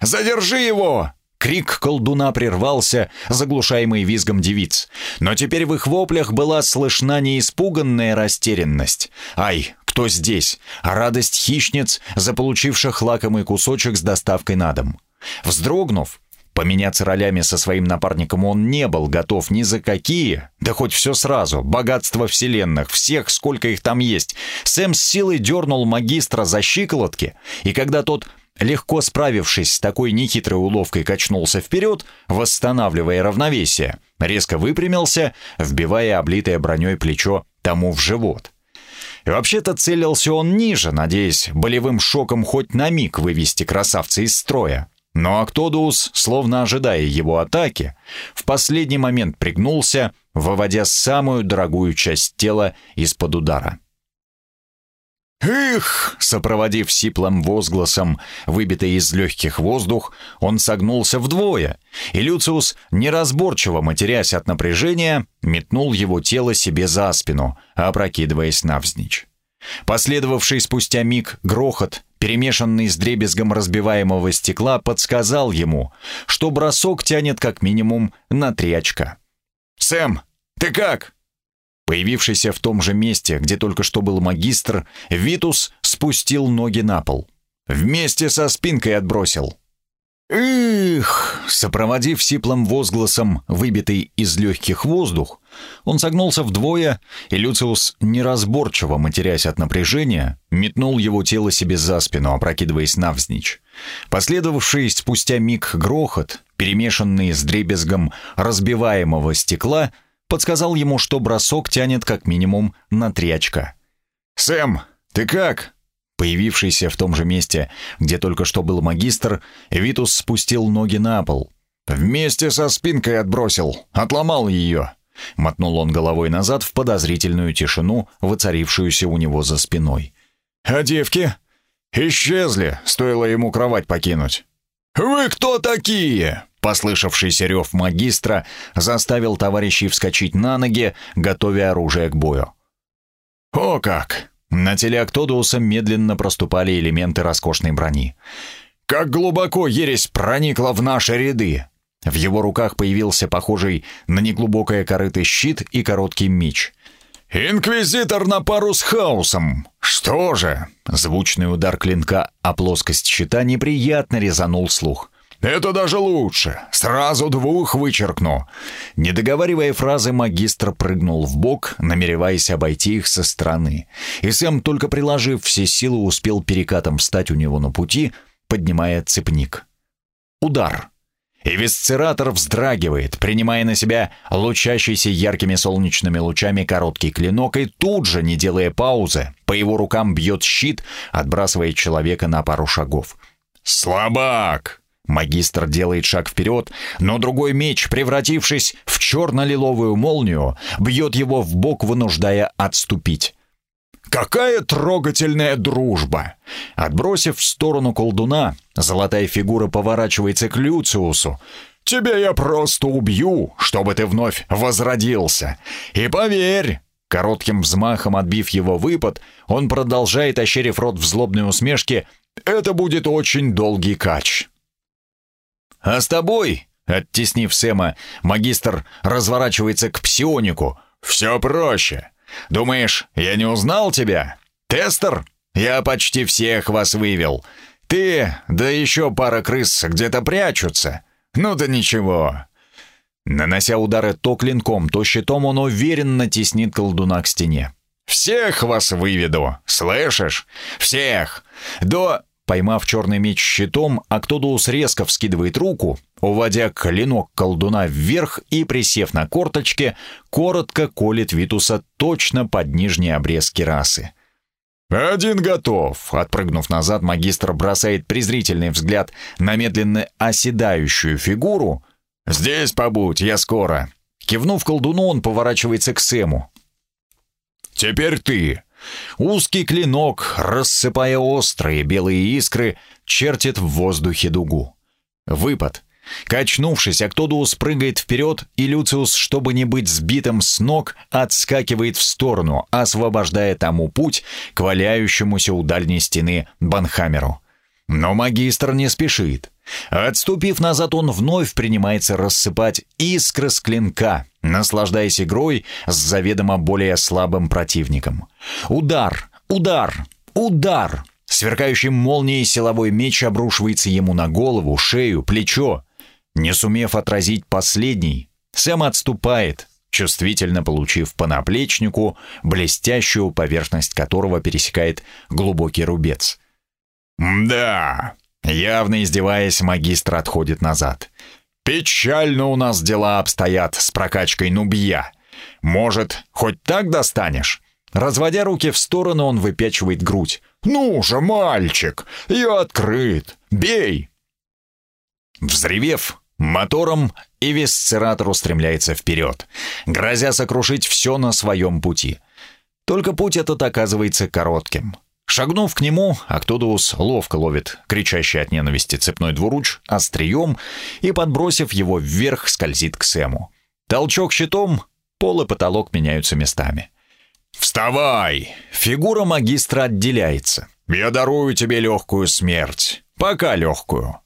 «Задержи его!» Крик колдуна прервался, заглушаемый визгом девиц. Но теперь в их воплях была слышна не испуганная растерянность. «Ай, кто здесь?» А радость хищниц, заполучивших лакомый кусочек с доставкой на дом. Вздрогнув, Поменяться ролями со своим напарником он не был готов ни за какие, да хоть все сразу, богатство вселенных, всех, сколько их там есть. Сэм с силой дернул магистра за щиколотки, и когда тот легко справившись с такой нехитрой уловкой, качнулся вперед, восстанавливая равновесие, резко выпрямился, вбивая облитое броней плечо тому в живот. Вообще-то целился он ниже, надеясь болевым шоком хоть на миг вывести красавца из строя. Но Актодус, словно ожидая его атаки, в последний момент пригнулся, выводя самую дорогую часть тела из-под удара. «Их!» — сопроводив сиплым возгласом, выбитый из легких воздух, он согнулся вдвое, и Люциус, неразборчиво матерясь от напряжения, метнул его тело себе за спину, опрокидываясь навзничь. Последовавший спустя миг грохот, перемешанный с дребезгом разбиваемого стекла, подсказал ему, что бросок тянет как минимум на три очка. «Сэм, ты как?» Появившийся в том же месте, где только что был магистр, Витус спустил ноги на пол. Вместе со спинкой отбросил. «Эх!» Сопроводив сиплым возгласом выбитый из легких воздух, он согнулся вдвое, и Люциус, неразборчиво матерясь от напряжения, метнул его тело себе за спину, опрокидываясь навзничь. Последовавший спустя миг грохот, перемешанный с дребезгом разбиваемого стекла — подсказал ему, что бросок тянет как минимум на три очка. «Сэм, ты как?» Появившийся в том же месте, где только что был магистр, Витус спустил ноги на пол. «Вместе со спинкой отбросил, отломал ее!» Мотнул он головой назад в подозрительную тишину, воцарившуюся у него за спиной. «А девки?» «Исчезли, стоило ему кровать покинуть». «Вы кто такие?» Послышавшийся рев магистра заставил товарищей вскочить на ноги, готовя оружие к бою. «О как!» На теле Актодуса медленно проступали элементы роскошной брони. «Как глубоко ересь проникла в наши ряды!» В его руках появился похожий на неглубокое корыто щит и короткий меч. «Инквизитор на пару с хаосом! Что же?» Звучный удар клинка о плоскость щита неприятно резанул слух. «Это даже лучше. Сразу двух вычеркну». Не договаривая фразы, магистр прыгнул в бок, намереваясь обойти их со стороны. И Сэм, только приложив все силы, успел перекатом встать у него на пути, поднимая цепник. Удар. И висцератор вздрагивает, принимая на себя лучащийся яркими солнечными лучами короткий клинок, и тут же, не делая паузы, по его рукам бьет щит, отбрасывая человека на пару шагов. «Слабак!» Магистр делает шаг вперед, но другой меч, превратившись в черно-лиловую молнию, бьет его в бок, вынуждая отступить. «Какая трогательная дружба!» Отбросив в сторону колдуна, золотая фигура поворачивается к Люциусу. «Тебя я просто убью, чтобы ты вновь возродился. И поверь, Коротким взмахом отбив его выпад, он продолжает, ощерив рот в злобной усмешке, «Это будет очень долгий кач». «А с тобой?» Оттеснив Сэма, магистр разворачивается к псионику. «Все проще. Думаешь, я не узнал тебя? Тестер? Я почти всех вас вывел. Ты, да еще пара крыс где-то прячутся. Ну да ничего». Нанося удары то клинком, то щитом, он уверенно теснит колдуна к стене. «Всех вас выведу, слышишь? Всех! До Поймав черный меч щитом, Актодус резко вскидывает руку, уводя клинок колдуна вверх и, присев на корточке, коротко колет Витуса точно под нижние обрезки расы. «Один готов!» Отпрыгнув назад, магистр бросает презрительный взгляд на медленно оседающую фигуру. «Здесь побудь, я скоро!» Кивнув колдуну, он поворачивается к Сэму. «Теперь ты!» Узкий клинок, рассыпая острые белые искры, чертит в воздухе дугу. Выпад. Качнувшись, Актодус прыгает вперед, и Люциус, чтобы не быть сбитым с ног, отскакивает в сторону, освобождая тому путь к валяющемуся у дальней стены Банхамеру. Но магистр не спешит. Отступив назад, он вновь принимается рассыпать искры с клинка, наслаждаясь игрой с заведомо более слабым противником. Удар, удар, удар! Сверкающий молнией силовой меч обрушивается ему на голову, шею, плечо. Не сумев отразить последний, Сэм отступает, чувствительно получив по наплечнику, блестящую поверхность которого пересекает глубокий рубец. «Да!» Явно издеваясь, магистр отходит назад. «Печально у нас дела обстоят с прокачкой нубья. Может, хоть так достанешь?» Разводя руки в сторону, он выпячивает грудь. «Ну же, мальчик, я открыт! Бей!» Взревев, Мотором и висцератор устремляется вперед, грозя сокрушить все на своем пути. Только путь этот оказывается коротким. Шагнув к нему, Актодус ловко ловит кричащий от ненависти цепной двуруч острием и, подбросив его вверх, скользит к Сэму. Толчок щитом, пол и потолок меняются местами. «Вставай!» Фигура магистра отделяется. «Я дарую тебе легкую смерть. Пока легкую.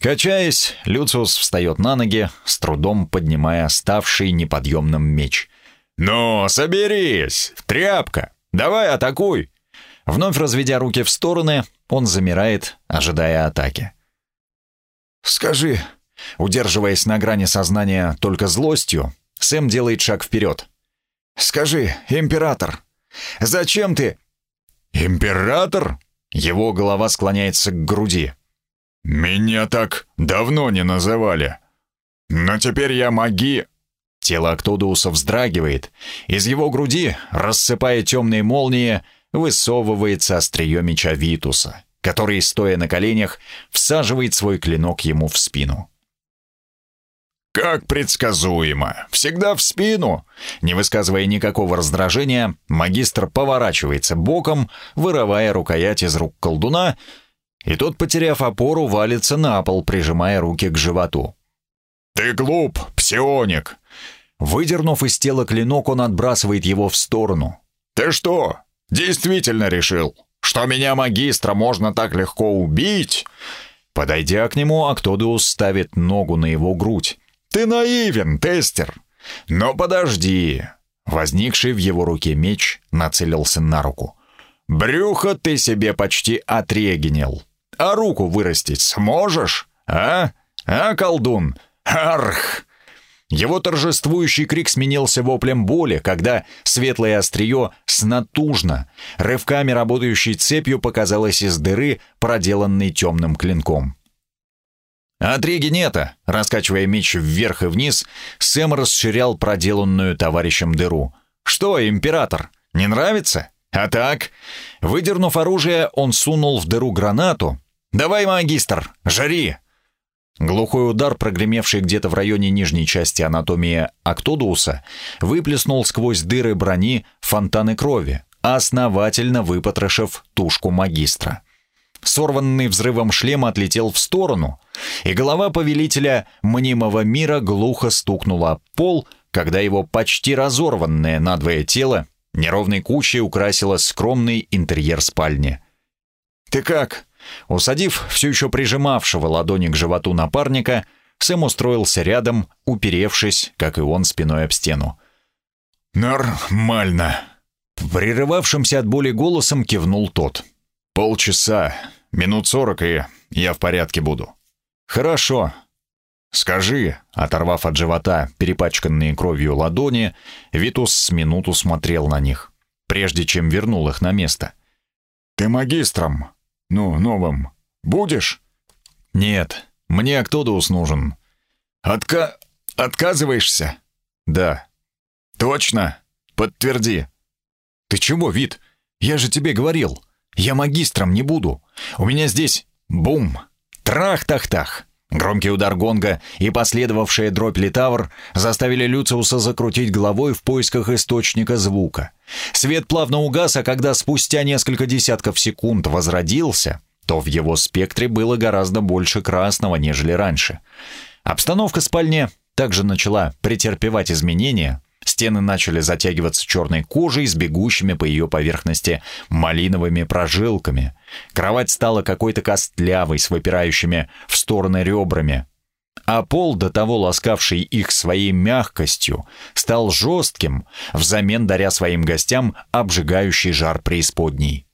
Качаясь, Люциус встает на ноги, с трудом поднимая оставший неподъемным меч. «Ну, соберись! Тряпка! Давай атакуй!» Вновь разведя руки в стороны, он замирает, ожидая атаки. «Скажи...» Удерживаясь на грани сознания только злостью, Сэм делает шаг вперед. «Скажи, император, зачем ты...» «Император?» Его голова склоняется к груди. «Меня так давно не называли. Но теперь я маги...» Тело Актодууса вздрагивает. Из его груди, рассыпая темные молнии, высовывается острие меча Витуса, который, стоя на коленях, всаживает свой клинок ему в спину. «Как предсказуемо! Всегда в спину!» Не высказывая никакого раздражения, магистр поворачивается боком, вырывая рукоять из рук колдуна — и тот, потеряв опору, валится на пол, прижимая руки к животу. «Ты глуп, псионик!» Выдернув из тела клинок, он отбрасывает его в сторону. «Ты что, действительно решил, что меня, магистра, можно так легко убить?» Подойдя к нему, Актодиус ставит ногу на его грудь. «Ты наивен, тестер!» «Но подожди!» Возникший в его руке меч нацелился на руку. «Брюхо ты себе почти отрегенил. А руку вырастить сможешь? А? А, колдун? Арх!» Его торжествующий крик сменился воплем боли, когда светлое острие снатужно, рывками работающей цепью показалось из дыры, проделанной темным клинком. От регенета, раскачивая меч вверх и вниз, Сэм расширял проделанную товарищем дыру. «Что, император, не нравится?» А так, выдернув оружие, он сунул в дыру гранату, «Давай, магистр, жари!» Глухой удар, прогремевший где-то в районе нижней части анатомии Актодуса, выплеснул сквозь дыры брони фонтаны крови, основательно выпотрошив тушку магистра. Сорванный взрывом шлем отлетел в сторону, и голова повелителя мнимого мира глухо стукнула об пол, когда его почти разорванное надвое тело неровной кучей украсило скромный интерьер спальни. «Ты как?» Усадив все еще прижимавшего ладони к животу напарника, Сэм устроился рядом, уперевшись, как и он, спиной об стену. «Нормально!» Прерывавшимся от боли голосом кивнул тот. «Полчаса, минут сорок, и я в порядке буду». «Хорошо». «Скажи», оторвав от живота перепачканные кровью ладони, Витус с минуту смотрел на них, прежде чем вернул их на место. «Ты магистром ну, новым. Будешь? Нет, мне Актодус нужен. Отка... Отказываешься? Да. Точно? Подтверди. Ты чего, вид? Я же тебе говорил, я магистром не буду. У меня здесь бум, трах-тах-тах. Громкий удар гонга и последовавшая дробь литавр заставили Люциуса закрутить головой в поисках источника звука. Свет плавно угас, а когда спустя несколько десятков секунд возродился, то в его спектре было гораздо больше красного, нежели раньше. Обстановка спальни также начала претерпевать изменения, Стены начали затягиваться черной кожей с бегущими по ее поверхности малиновыми прожилками. Кровать стала какой-то костлявой с выпирающими в стороны ребрами. А пол, до того ласкавший их своей мягкостью, стал жестким, взамен даря своим гостям обжигающий жар преисподней.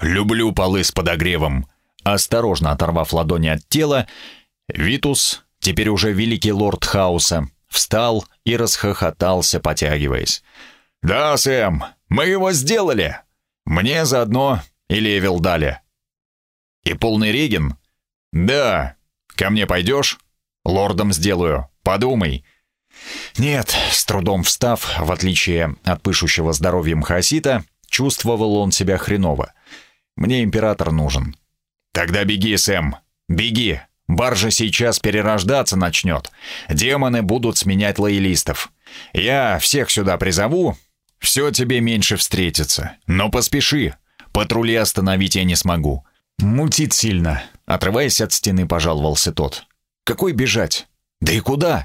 «Люблю полы с подогревом», осторожно оторвав ладони от тела, Витус, теперь уже великий лорд хаоса, встал и расхохотался, потягиваясь. «Да, Сэм, мы его сделали! Мне заодно и Левел дали». «И полный Реген?» «Да. Ко мне пойдешь?» «Лордом сделаю. Подумай». Нет, с трудом встав, в отличие от пышущего здоровьем Хасита, чувствовал он себя хреново. «Мне император нужен». «Тогда беги, Сэм, беги!» Баржа сейчас перерождаться начнет. Демоны будут сменять лоялистов. Я всех сюда призову. Все тебе меньше встретится. Но поспеши. Патрули остановить я не смогу. Мутит сильно. Отрываясь от стены, пожаловался тот. Какой бежать? Да и куда?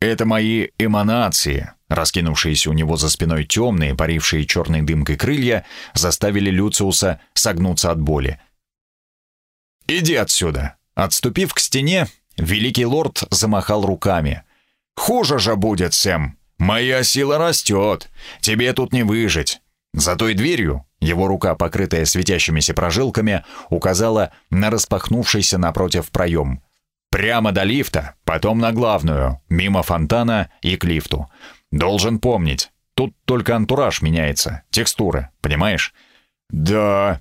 Это мои эманации. Раскинувшиеся у него за спиной темные, парившие черной дымкой крылья, заставили Люциуса согнуться от боли. «Иди отсюда!» Отступив к стене, великий лорд замахал руками. «Хуже же будет, Сэм! Моя сила растет! Тебе тут не выжить!» За той дверью его рука, покрытая светящимися прожилками, указала на распахнувшийся напротив проем. Прямо до лифта, потом на главную, мимо фонтана и к лифту. Должен помнить, тут только антураж меняется, текстуры, понимаешь? Да.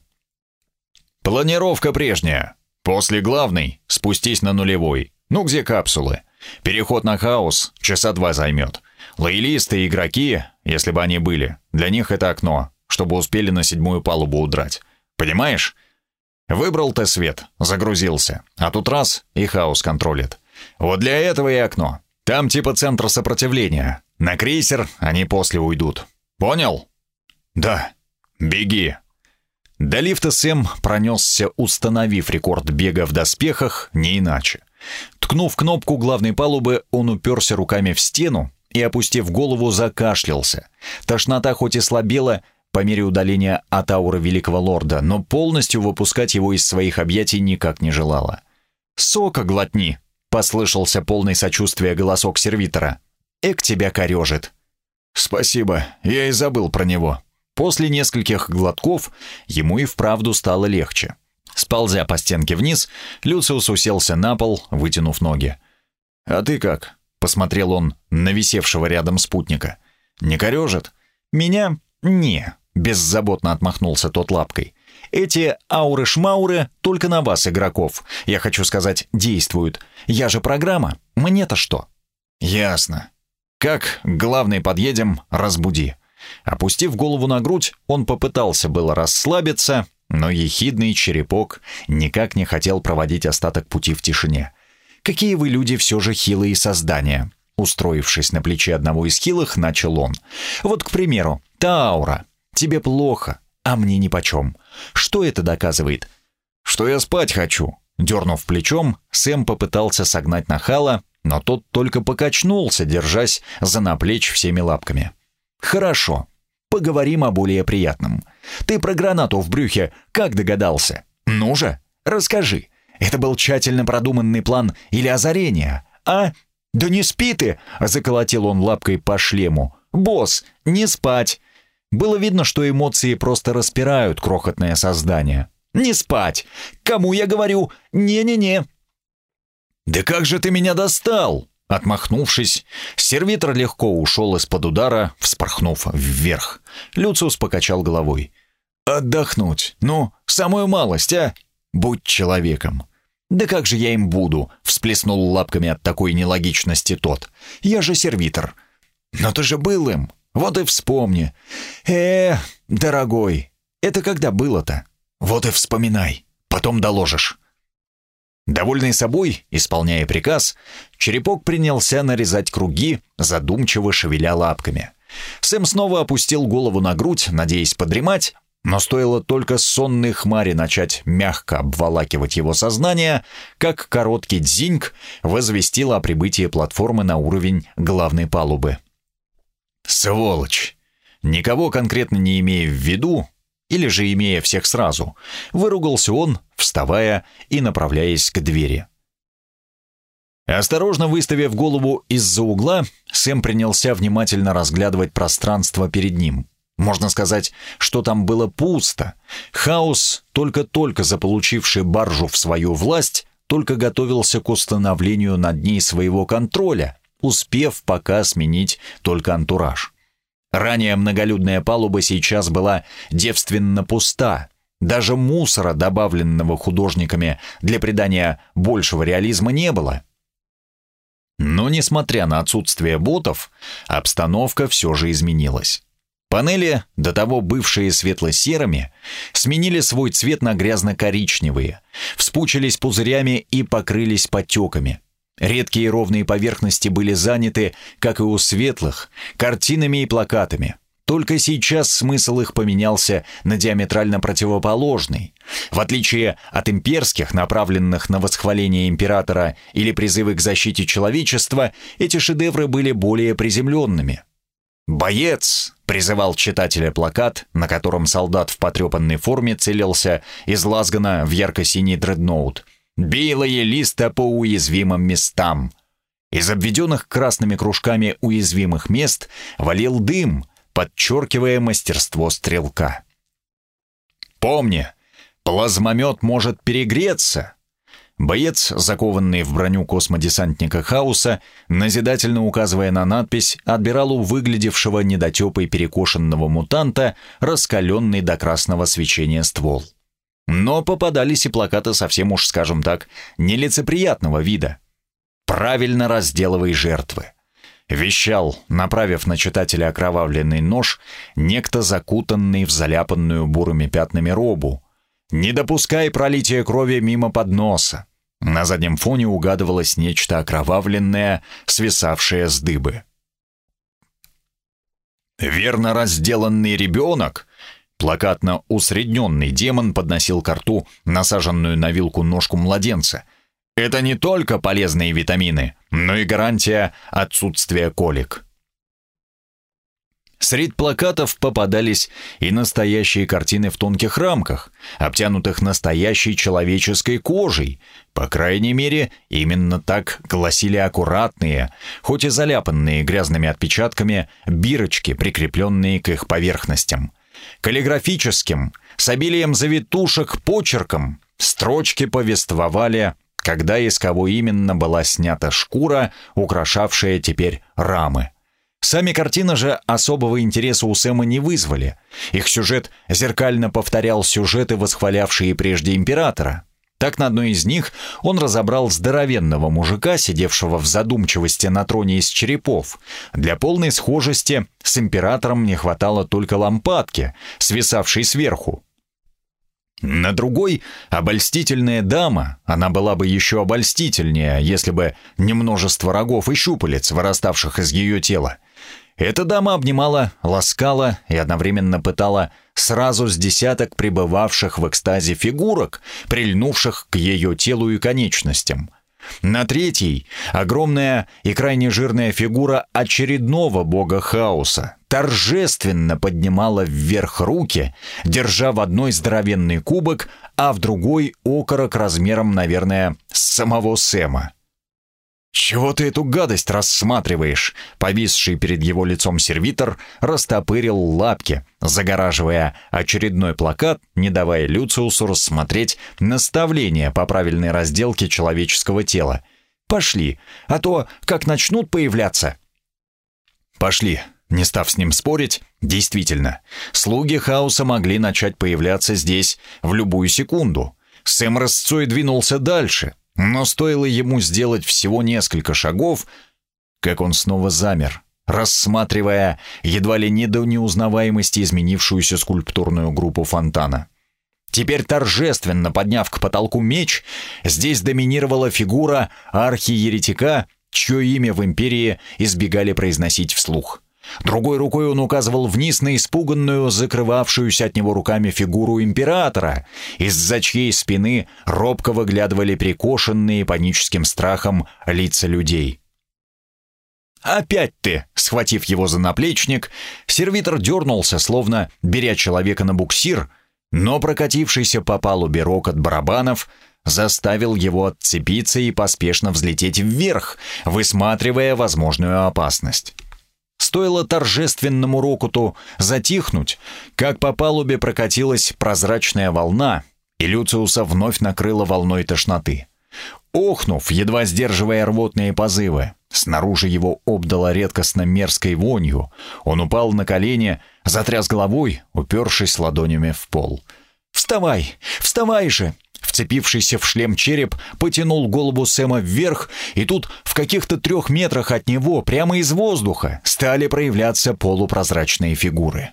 Планировка прежняя, После главной спустись на нулевой. Ну где капсулы? Переход на хаос часа два займет. Лоялисты и игроки, если бы они были, для них это окно, чтобы успели на седьмую палубу удрать. Понимаешь? Выбрал ты свет, загрузился, а тут раз и хаос контролит. Вот для этого и окно. Там типа центр сопротивления. На крейсер они после уйдут. Понял? Да. Беги. До лифта Сэм пронесся, установив рекорд бега в доспехах, не иначе. Ткнув кнопку главной палубы, он уперся руками в стену и, опустив голову, закашлялся. Тошнота хоть и слабела по мере удаления от ауры Великого Лорда, но полностью выпускать его из своих объятий никак не желала. «Сока глотни!» — послышался полный сочувствия голосок сервитора. «Эк тебя корежит!» «Спасибо, я и забыл про него», После нескольких глотков ему и вправду стало легче. Сползя по стенке вниз, Люциус уселся на пол, вытянув ноги. «А ты как?» — посмотрел он на висевшего рядом спутника. «Не корежит?» «Меня? Не», — беззаботно отмахнулся тот лапкой. «Эти ауры-шмауры только на вас, игроков, я хочу сказать, действуют. Я же программа, мне-то что?» «Ясно. Как главный подъедем, разбуди». Опустив голову на грудь, он попытался было расслабиться, но ехидный черепок никак не хотел проводить остаток пути в тишине. «Какие вы люди все же хилые создания!» Устроившись на плече одного из хилых, начал он. «Вот, к примеру, Таура. Тебе плохо, а мне нипочем. Что это доказывает?» «Что я спать хочу!» Дернув плечом, Сэм попытался согнать нахала, но тот только покачнулся, держась за наплечь всеми лапками. Хорошо. Поговорим о более приятном. Ты про гранату в брюхе как догадался? Ну же, расскажи. Это был тщательно продуманный план или озарение? А? Да не спи ты, заколотил он лапкой по шлему. Босс, не спать. Было видно, что эмоции просто распирают крохотное создание. Не спать. Кому я говорю? Не-не-не. Да как же ты меня достал? Отмахнувшись, сервитор легко ушел из-под удара, вспорхнув вверх. Люциус покачал головой. «Отдохнуть. Ну, самую малость, а? Будь человеком». «Да как же я им буду?» — всплеснул лапками от такой нелогичности тот. «Я же сервитор». «Но ты же был им. Вот и вспомни. Э, дорогой, это когда было-то? Вот и вспоминай, потом доложишь. Довольный собой, исполняя приказ, черепок принялся нарезать круги, задумчиво шевеля лапками. Сэм снова опустил голову на грудь, надеясь подремать, но стоило только сонной хмари начать мягко обволакивать его сознание, как короткий дзиньк возвестил о прибытии платформы на уровень главной палубы. «Сволочь!» Никого конкретно не имея в виду, или же имея всех сразу, выругался он, вставая и направляясь к двери. Осторожно выставив голову из-за угла, Сэм принялся внимательно разглядывать пространство перед ним. Можно сказать, что там было пусто. Хаос, только-только заполучивший баржу в свою власть, только готовился к установлению над ней своего контроля, успев пока сменить только антураж. Ранее многолюдная палуба сейчас была девственно пуста. Даже мусора, добавленного художниками для придания большего реализма, не было. Но, несмотря на отсутствие ботов, обстановка все же изменилась. Панели, до того бывшие светло-серыми, сменили свой цвет на грязно-коричневые, вспучились пузырями и покрылись потеками – Редкие ровные поверхности были заняты, как и у светлых, картинами и плакатами. Только сейчас смысл их поменялся на диаметрально противоположный. В отличие от имперских, направленных на восхваление императора или призывы к защите человечества, эти шедевры были более приземленными. «Боец!» — призывал читателя плакат, на котором солдат в потрепанной форме целился из лазгана в ярко-синий дредноут — Белые листа по уязвимым местам. Из обведенных красными кружками уязвимых мест валил дым, подчеркивая мастерство стрелка. «Помни, плазмомет может перегреться!» Боец, закованный в броню космодесантника Хаоса, назидательно указывая на надпись, отбирал у выглядевшего недотепой перекошенного мутанта раскаленный до красного свечения ствол. Но попадались и плакаты совсем уж, скажем так, нелицеприятного вида. «Правильно разделывай жертвы», — вещал, направив на читателя окровавленный нож, некто закутанный в заляпанную бурыми пятнами робу. «Не допускай пролития крови мимо подноса». На заднем фоне угадывалось нечто окровавленное, свисавшее с дыбы. «Верно разделанный ребенок», Плакатно усредненный демон подносил к рту насаженную на вилку ножку младенца. Это не только полезные витамины, но и гарантия отсутствия колик. Среди плакатов попадались и настоящие картины в тонких рамках, обтянутых настоящей человеческой кожей. По крайней мере, именно так гласили аккуратные, хоть и заляпанные грязными отпечатками, бирочки, прикрепленные к их поверхностям каллиграфическим, с обилием завитушек почерком, строчки повествовали, когда и с кого именно была снята шкура, украшавшая теперь рамы. Сами картины же особого интереса у Сэма не вызвали. Их сюжет зеркально повторял сюжеты, восхвалявшие прежде императора. Так на одной из них он разобрал здоровенного мужика, сидевшего в задумчивости на троне из черепов. Для полной схожести с императором не хватало только лампадки, свисавшей сверху. На другой — обольстительная дама, она была бы еще обольстительнее, если бы не множество рогов и щупалец, выраставших из ее тела. Эта дама обнимала, ласкала и одновременно пытала сразу с десяток пребывавших в экстазе фигурок, прильнувших к ее телу и конечностям. На третьей — огромная и крайне жирная фигура очередного бога хаоса, торжественно поднимала вверх руки, держа в одной здоровенный кубок, а в другой — окорок размером, наверное, с самого Сэма — «Чего ты эту гадость рассматриваешь?» Повисший перед его лицом сервитор растопырил лапки, загораживая очередной плакат, не давая Люциусу рассмотреть наставление по правильной разделке человеческого тела. «Пошли, а то как начнут появляться...» «Пошли», не став с ним спорить, действительно, слуги хаоса могли начать появляться здесь в любую секунду. Сэм Расцой двинулся дальше — но стоило ему сделать всего несколько шагов, как он снова замер, рассматривая едва ли не до неузнаваемости изменившуюся скульптурную группу фонтана. Теперь торжественно подняв к потолку меч, здесь доминировала фигура архиеретика, чье имя в империи избегали произносить вслух. Другой рукой он указывал вниз на испуганную, закрывавшуюся от него руками фигуру императора, из-за чьей спины робко выглядывали прикошенные паническим страхом лица людей. «Опять ты!» — схватив его за наплечник, сервитор дернулся, словно беря человека на буксир, но прокатившийся по палубе рокот барабанов заставил его отцепиться и поспешно взлететь вверх, высматривая возможную опасность. Стоило торжественному рокоту затихнуть, как по палубе прокатилась прозрачная волна, и Люциуса вновь накрыла волной тошноты. Охнув, едва сдерживая рвотные позывы, снаружи его обдало редкостно мерзкой вонью. Он упал на колени, затряс головой, упершись ладонями в пол. «Вставай! Вставай же!» Вцепившийся в шлем череп потянул голову Сэма вверх, и тут в каких-то трех метрах от него, прямо из воздуха, стали проявляться полупрозрачные фигуры.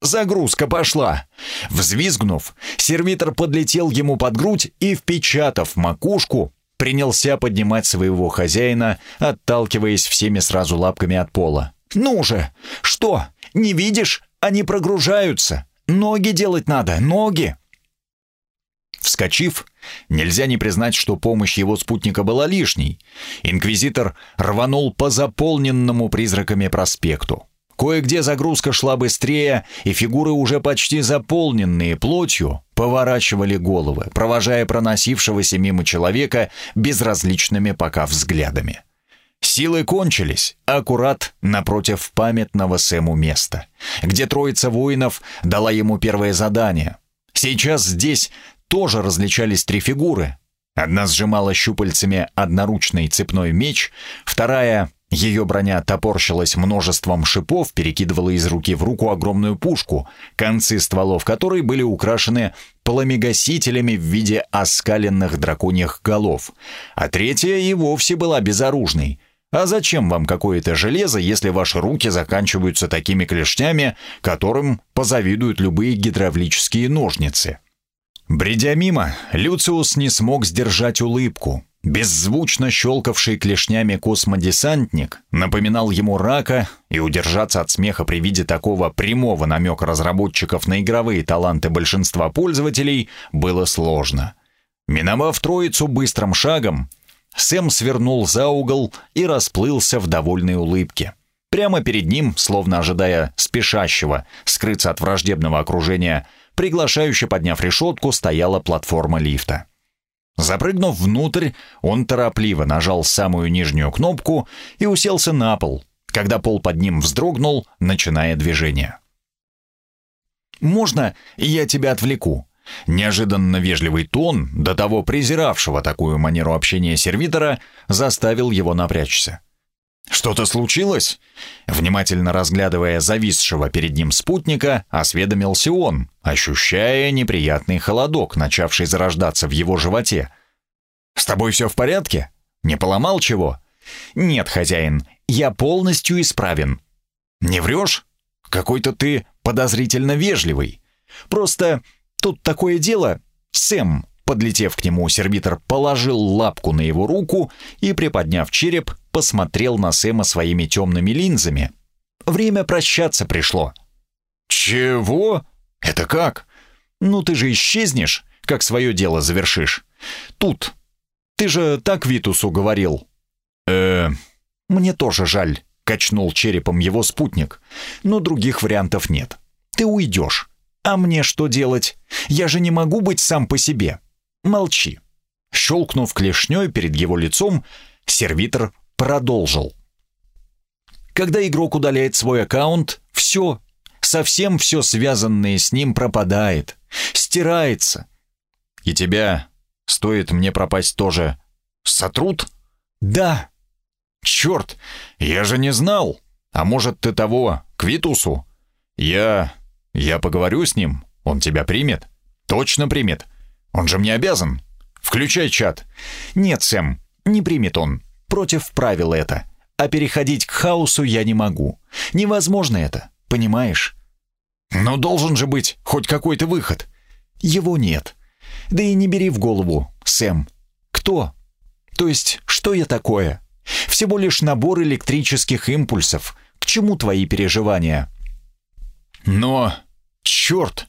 Загрузка пошла. Взвизгнув, сервитор подлетел ему под грудь и, впечатав макушку, принялся поднимать своего хозяина, отталкиваясь всеми сразу лапками от пола. «Ну же! Что? Не видишь? Они прогружаются! Ноги делать надо, ноги!» Вскочив, нельзя не признать, что помощь его спутника была лишней. Инквизитор рванул по заполненному призраками проспекту. Кое-где загрузка шла быстрее, и фигуры, уже почти заполненные плотью, поворачивали головы, провожая проносившегося мимо человека безразличными пока взглядами. Силы кончились, аккурат напротив памятного Сэму места, где троица воинов дала ему первое задание. Сейчас здесь тоже различались три фигуры. Одна сжимала щупальцами одноручный цепной меч, вторая ее броня топорщилась множеством шипов, перекидывала из руки в руку огромную пушку, концы стволов которой были украшены пламегасителями в виде оскаленных драконьих голов, а третья и вовсе была безоружной. А зачем вам какое-то железо, если ваши руки заканчиваются такими клешнями, которым позавидуют любые гидравлические ножницы? Бредя мимо, Люциус не смог сдержать улыбку. Беззвучно щелкавший клешнями космодесантник напоминал ему рака, и удержаться от смеха при виде такого прямого намека разработчиков на игровые таланты большинства пользователей было сложно. Миновав троицу быстрым шагом, Сэм свернул за угол и расплылся в довольной улыбке. Прямо перед ним, словно ожидая спешащего скрыться от враждебного окружения, приглашающе подняв решетку, стояла платформа лифта. Запрыгнув внутрь, он торопливо нажал самую нижнюю кнопку и уселся на пол, когда пол под ним вздрогнул, начиная движение. «Можно я тебя отвлеку?» Неожиданно вежливый тон, до того презиравшего такую манеру общения сервитора, заставил его напрячься. «Что-то случилось?» Внимательно разглядывая зависшего перед ним спутника, осведомился он, ощущая неприятный холодок, начавший зарождаться в его животе. «С тобой все в порядке? Не поломал чего?» «Нет, хозяин, я полностью исправен». «Не врешь? Какой-то ты подозрительно вежливый. Просто тут такое дело. Сэм, Подлетев к нему, сервитор положил лапку на его руку и, приподняв череп, посмотрел на Сэма своими темными линзами. Время прощаться пришло. «Чего? Это как? Ну ты же исчезнешь, как свое дело завершишь. Тут. Ты же так Витусу говорил». «Э, мне тоже жаль», — качнул черепом его спутник. «Но других вариантов нет. Ты уйдешь. А мне что делать? Я же не могу быть сам по себе. Молчи». Щелкнув клешней перед его лицом, сервитор продолжил. Когда игрок удаляет свой аккаунт, все, совсем все связанное с ним пропадает, стирается. И тебя, стоит мне пропасть тоже, сотрут? Да. Черт, я же не знал. А может, ты того, Квитусу? Я... я поговорю с ним, он тебя примет? Точно примет. Он же мне обязан. Включай чат. Нет, Сэм, не примет он. Против правил это. а переходить к хаосу я не могу. Невозможно это, понимаешь? Но должен же быть хоть какой-то выход. Его нет. Да и не бери в голову, Сэм. Кто? То есть, что я такое? Всего лишь набор электрических импульсов. К чему твои переживания? Но... Черт!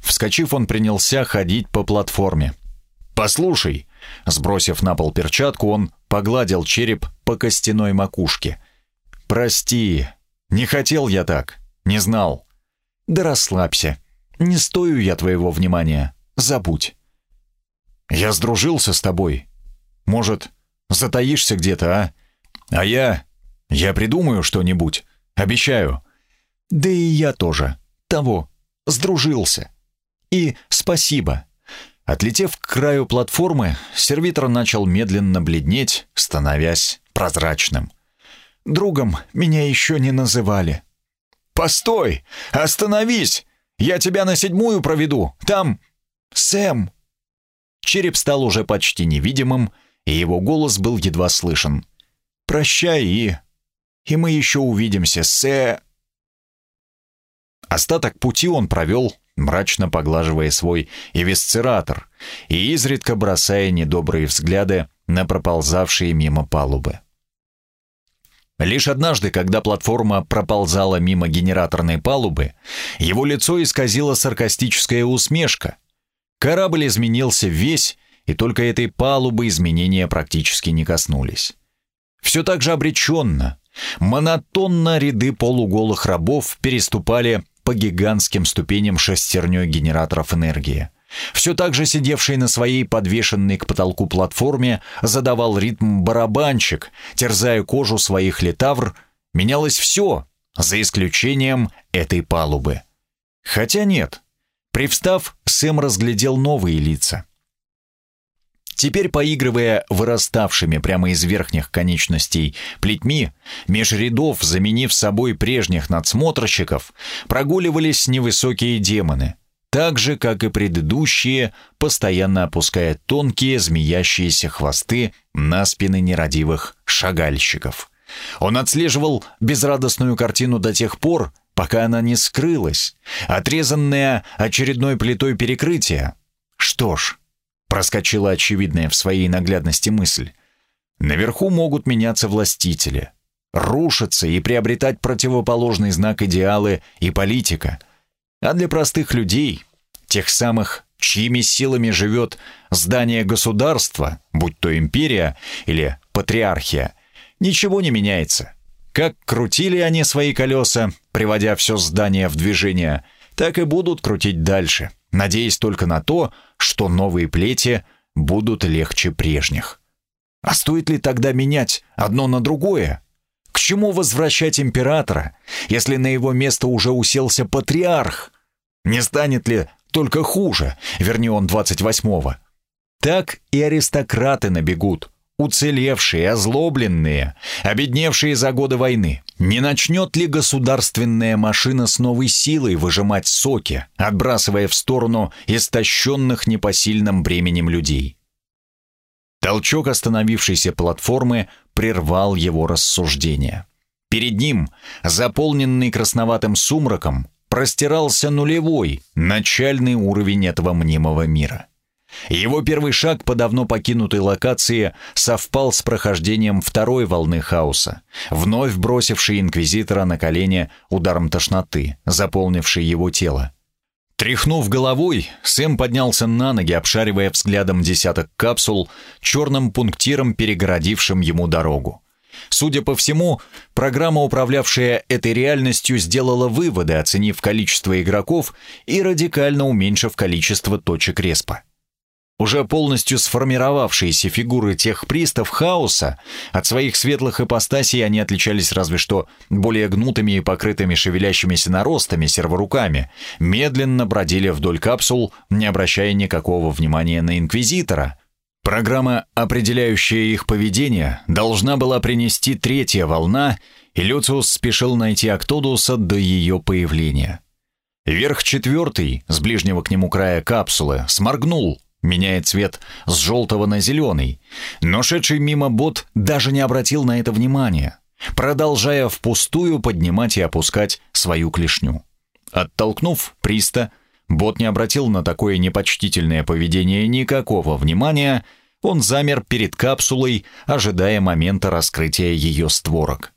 Вскочив, он принялся ходить по платформе. «Послушай!» Сбросив на пол перчатку, он погладил череп по костяной макушке. «Прости, не хотел я так, не знал». «Да расслабься. Не стою я твоего внимания. Забудь». «Я сдружился с тобой. Может, затаишься где-то, а? А я... Я придумаю что-нибудь. Обещаю». «Да и я тоже. Того. Сдружился. И спасибо». Отлетев к краю платформы, сервитор начал медленно бледнеть, становясь прозрачным. «Другом меня еще не называли». «Постой! Остановись! Я тебя на седьмую проведу! Там...» «Сэм!» Череп стал уже почти невидимым, и его голос был едва слышен. «Прощай и... и мы еще увидимся, Сэ...» Остаток пути он провел, мрачно поглаживая свой эвисцератор и изредка бросая недобрые взгляды на проползавшие мимо палубы. Лишь однажды, когда платформа проползала мимо генераторной палубы, его лицо исказила саркастическая усмешка. Корабль изменился весь, и только этой палубы изменения практически не коснулись. Все так же обреченно, монотонно ряды полуголых рабов переступали по гигантским ступеням шестерней генераторов энергии. Все так же сидевший на своей подвешенной к потолку платформе задавал ритм барабанщик, терзая кожу своих летавр, менялось все, за исключением этой палубы. Хотя нет. Привстав, Сэм разглядел новые лица. Теперь, поигрывая выраставшими прямо из верхних конечностей плетьми, меж рядов, заменив собой прежних надсмотрщиков, прогуливались невысокие демоны, так же, как и предыдущие, постоянно опуская тонкие змеящиеся хвосты на спины нерадивых шагальщиков. Он отслеживал безрадостную картину до тех пор, пока она не скрылась, отрезанная очередной плитой перекрытия. Что ж, проскочила очевидная в своей наглядности мысль. Наверху могут меняться властители, рушиться и приобретать противоположный знак идеалы и политика. А для простых людей, тех самых, чьими силами живет здание государства, будь то империя или патриархия, ничего не меняется. Как крутили они свои колеса, приводя все здание в движение, так и будут крутить дальше, надеясь только на то, что новые плети будут легче прежних. А стоит ли тогда менять одно на другое? К чему возвращать императора, если на его место уже уселся патриарх? Не станет ли только хуже, вернее он 28-го? Так и аристократы набегут, уцелевшие, озлобленные, обедневшие за годы войны. Не начнет ли государственная машина с новой силой выжимать соки, отбрасывая в сторону истощенных непосильным бременем людей? Толчок остановившейся платформы прервал его рассуждения. Перед ним, заполненный красноватым сумраком, простирался нулевой, начальный уровень этого мнимого мира — его первый шаг по давно покинутой локации совпал с прохождением второй волны хаоса, вновь бросившей инквизитора на колени ударом тошноты, заполнившей его тело. Тряхнув головой, Сэм поднялся на ноги, обшаривая взглядом десяток капсул, черным пунктиром перегородившим ему дорогу. Судя по всему, программа, управлявшая этой реальностью, сделала выводы, оценив количество игроков и радикально уменьшив количество точек респа. Уже полностью сформировавшиеся фигуры тех пристав хаоса, от своих светлых ипостасей они отличались разве что более гнутыми и покрытыми шевелящимися наростами серворуками, медленно бродили вдоль капсул, не обращая никакого внимания на Инквизитора. Программа, определяющая их поведение, должна была принести третья волна, и Люциус спешил найти Актодуса до ее появления. Верх четвертый, с ближнего к нему края капсулы, сморгнул, меняя цвет с желтого на зеленый, но шедший мимо бот даже не обратил на это внимания. продолжая впустую поднимать и опускать свою клешню. Оттолкнув Приста, бот не обратил на такое непочтительное поведение никакого внимания, он замер перед капсулой, ожидая момента раскрытия ее створок.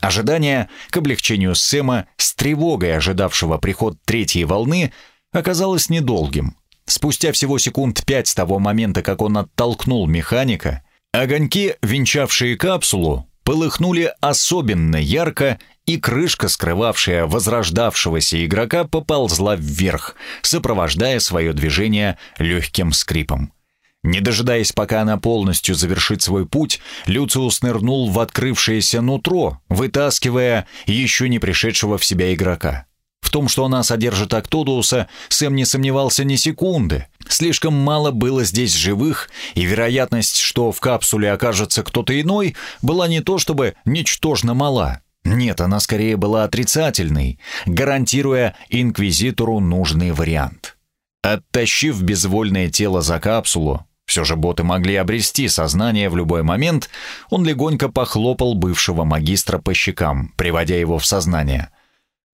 Ожидание, к облегчению Сэма, с тревогой ожидавшего приход третьей волны, оказалось недолгим. Спустя всего секунд пять с того момента, как он оттолкнул механика, огоньки, венчавшие капсулу, полыхнули особенно ярко, и крышка, скрывавшая возрождавшегося игрока, поползла вверх, сопровождая свое движение легким скрипом. Не дожидаясь, пока она полностью завершит свой путь, Люциус нырнул в открывшееся нутро, вытаскивая еще не пришедшего в себя игрока. В том, что она содержит Актодуса, Сэм не сомневался ни секунды. Слишком мало было здесь живых, и вероятность, что в капсуле окажется кто-то иной, была не то чтобы ничтожно мала. Нет, она скорее была отрицательной, гарантируя Инквизитору нужный вариант. Оттащив безвольное тело за капсулу, все же боты могли обрести сознание в любой момент, он легонько похлопал бывшего магистра по щекам, приводя его в сознание.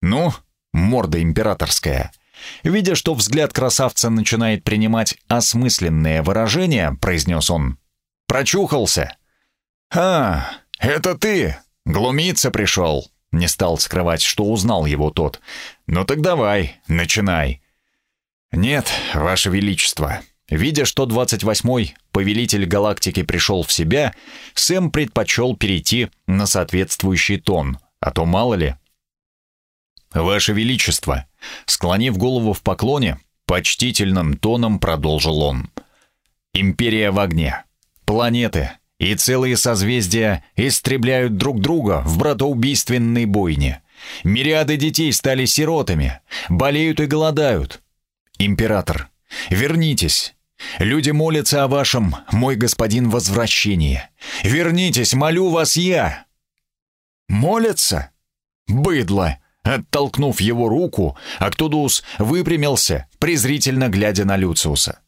«Ну, морда императорская». Видя, что взгляд красавца начинает принимать осмысленные выражения, произнес он. «Прочухался». «А, это ты! Глумиться пришел!» Не стал скрывать, что узнал его тот. «Ну так давай, начинай». «Нет, Ваше Величество». Видя, что 28-й повелитель галактики пришел в себя, Сэм предпочел перейти на соответствующий тон, а то мало ли. «Ваше Величество», склонив голову в поклоне, почтительным тоном продолжил он. «Империя в огне. Планеты и целые созвездия истребляют друг друга в братоубийственной бойне. Мириады детей стали сиротами, болеют и голодают. Император, вернитесь. Люди молятся о вашем, мой господин, возвращении. Вернитесь, молю вас я. Молятся? Быдло. Оттолкнув его руку, Актудус выпрямился, презрительно глядя на Люциуса.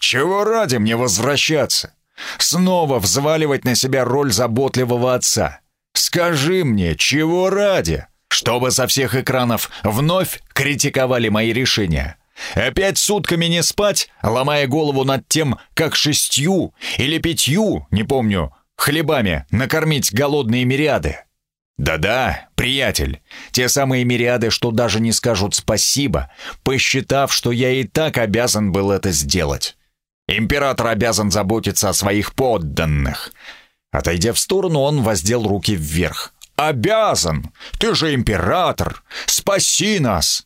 «Чего ради мне возвращаться? Снова взваливать на себя роль заботливого отца? Скажи мне, чего ради? Чтобы со всех экранов вновь критиковали мои решения?» Опять сутками не спать, ломая голову над тем, как шестью или пятью, не помню, хлебами накормить голодные мириады. Да-да, приятель, те самые мириады, что даже не скажут спасибо, посчитав, что я и так обязан был это сделать. Император обязан заботиться о своих подданных. Отойдя в сторону, он воздел руки вверх. «Обязан! Ты же император! Спаси нас!»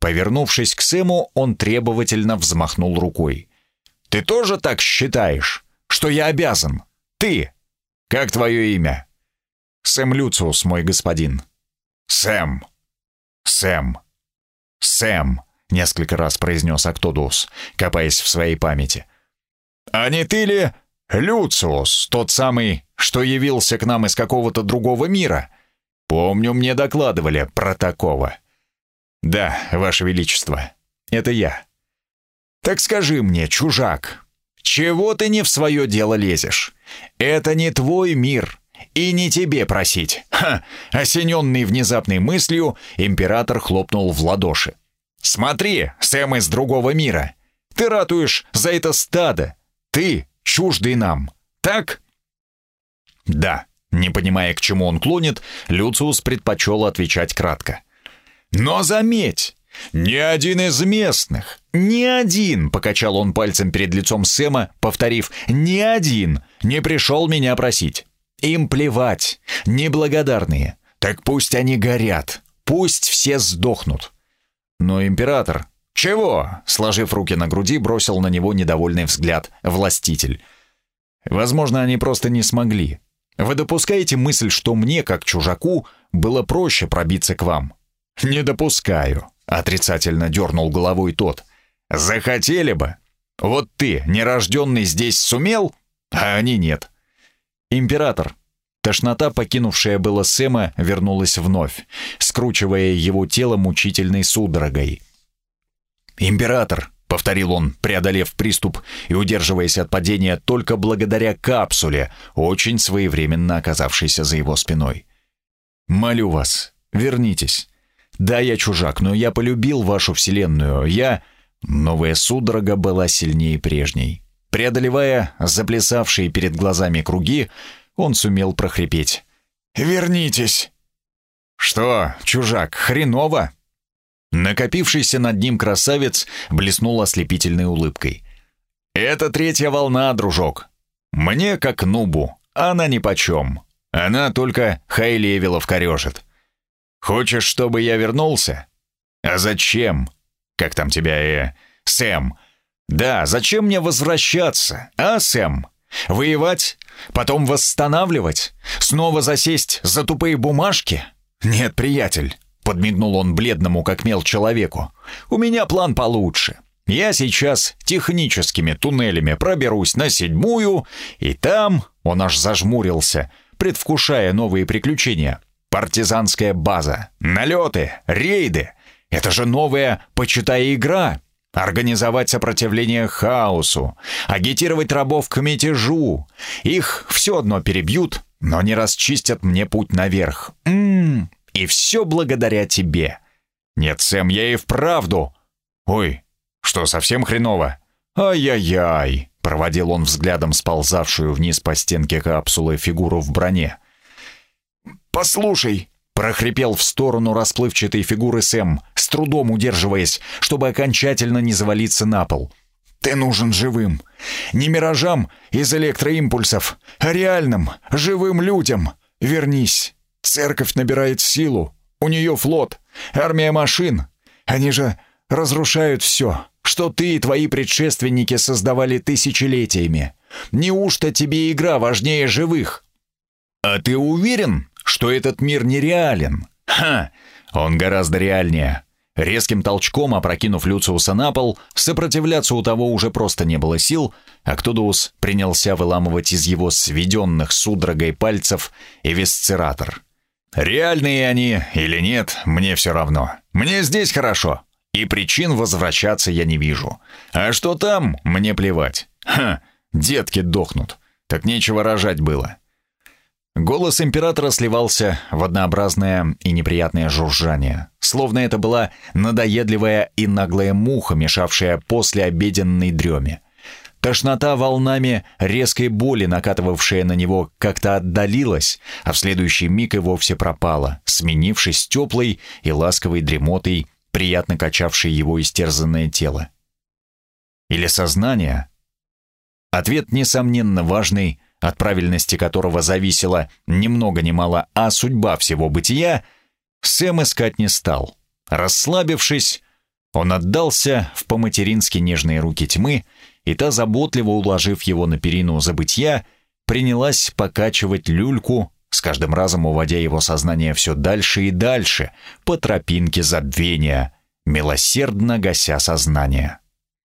Повернувшись к Сэму, он требовательно взмахнул рукой. «Ты тоже так считаешь, что я обязан? Ты! Как твое имя?» Сэм Люциус, мой господин». «Сэм! Сэм! Сэм!» — несколько раз произнес Актодус, копаясь в своей памяти. «А не ты ли Люциус, тот самый, что явился к нам из какого-то другого мира? Помню, мне докладывали про такого». «Да, Ваше Величество, это я». «Так скажи мне, чужак, чего ты не в свое дело лезешь? Это не твой мир, и не тебе просить. Ха! Осененный внезапной мыслью, император хлопнул в ладоши. Смотри, Сэм из другого мира. Ты ратуешь за это стадо. Ты чуждый нам. Так? Да. Не понимая, к чему он клонит, Люциус предпочел отвечать кратко. Но заметь, ни один из местных, ни один, покачал он пальцем перед лицом Сэма, повторив, ни один не пришел меня просить. Им плевать, неблагодарные. Так пусть они горят, пусть все сдохнут. Но император... «Чего?» — сложив руки на груди, бросил на него недовольный взгляд властитель. «Возможно, они просто не смогли. Вы допускаете мысль, что мне, как чужаку, было проще пробиться к вам?» «Не допускаю», — отрицательно дернул головой тот. «Захотели бы. Вот ты, нерожденный, здесь сумел, а они нет. «Император!» Тошнота, покинувшая было Сэма, вернулась вновь, скручивая его тело мучительной судорогой. «Император!» — повторил он, преодолев приступ и удерживаясь от падения только благодаря капсуле, очень своевременно оказавшейся за его спиной. Молю вас, вернитесь. Да, я чужак, но я полюбил вашу вселенную. Я...» Новая судорога была сильнее прежней. Преодолевая заплясавшие перед глазами круги, он сумел прохрипеть. «Вернитесь!» «Что, чужак, хреново?» Накопившийся над ним красавец блеснул ослепительной улыбкой. «Это третья волна, дружок. Мне, как нубу, она нипочем. Она только Хайлевилов корежит. Хочешь, чтобы я вернулся? А зачем? Как там тебя, э, Сэм? Да, зачем мне возвращаться, а, Сэм? Воевать? Потом восстанавливать? Снова засесть за тупые бумажки? Нет, приятель, подмигнул он бледному как мел человеку. У меня план получше. Я сейчас техническими туннелями проберусь на седьмую, и там, он аж зажмурился, предвкушая новые приключения. Партизанская база, налеты, рейды. Это же новая, почитая игра. Организовать сопротивление хаосу, агитировать рабов к мятежу. Их все одно перебьют, но не расчистят мне путь наверх. Ммм, и все благодаря тебе. Нет, Сэм, я и вправду. Ой, что, совсем хреново? Ай-яй-яй, проводил он взглядом сползавшую вниз по стенке капсулы фигуру в броне. «Послушай!» — прохрипел в сторону расплывчатой фигуры Сэм, с трудом удерживаясь, чтобы окончательно не завалиться на пол. «Ты нужен живым. Не миражам из электроимпульсов, а реальным, живым людям. Вернись. Церковь набирает силу. У нее флот, армия машин. Они же разрушают все, что ты и твои предшественники создавали тысячелетиями. Неужто тебе игра важнее живых?» «А ты уверен, что этот мир нереален. Ха! Он гораздо реальнее. Резким толчком опрокинув Люциуса на пол, сопротивляться у того уже просто не было сил, а Ктудус принялся выламывать из его сведенных судорогой пальцев эвисцератор. «Реальные они или нет, мне все равно. Мне здесь хорошо, и причин возвращаться я не вижу. А что там, мне плевать. Ха, детки дохнут. Так нечего рожать было. Голос императора сливался в однообразное и неприятное жужжание, словно это была надоедливая и наглая муха, мешавшая после обеденной дреме. Тошнота волнами резкой боли, накатывавшая на него, как-то отдалилась, а в следующий миг и вовсе пропала, сменившись теплой и ласковой дремотой, приятно качавшей его истерзанное тело. Или сознание? Ответ, несомненно, важный — от правильности которого зависела ни много ни мало, а судьба всего бытия, Сэм искать не стал. Расслабившись, он отдался в по-матерински нежные руки тьмы, и та, заботливо уложив его на перину забытья, принялась покачивать люльку, с каждым разом уводя его сознание все дальше и дальше по тропинке забвения, милосердно гася сознание.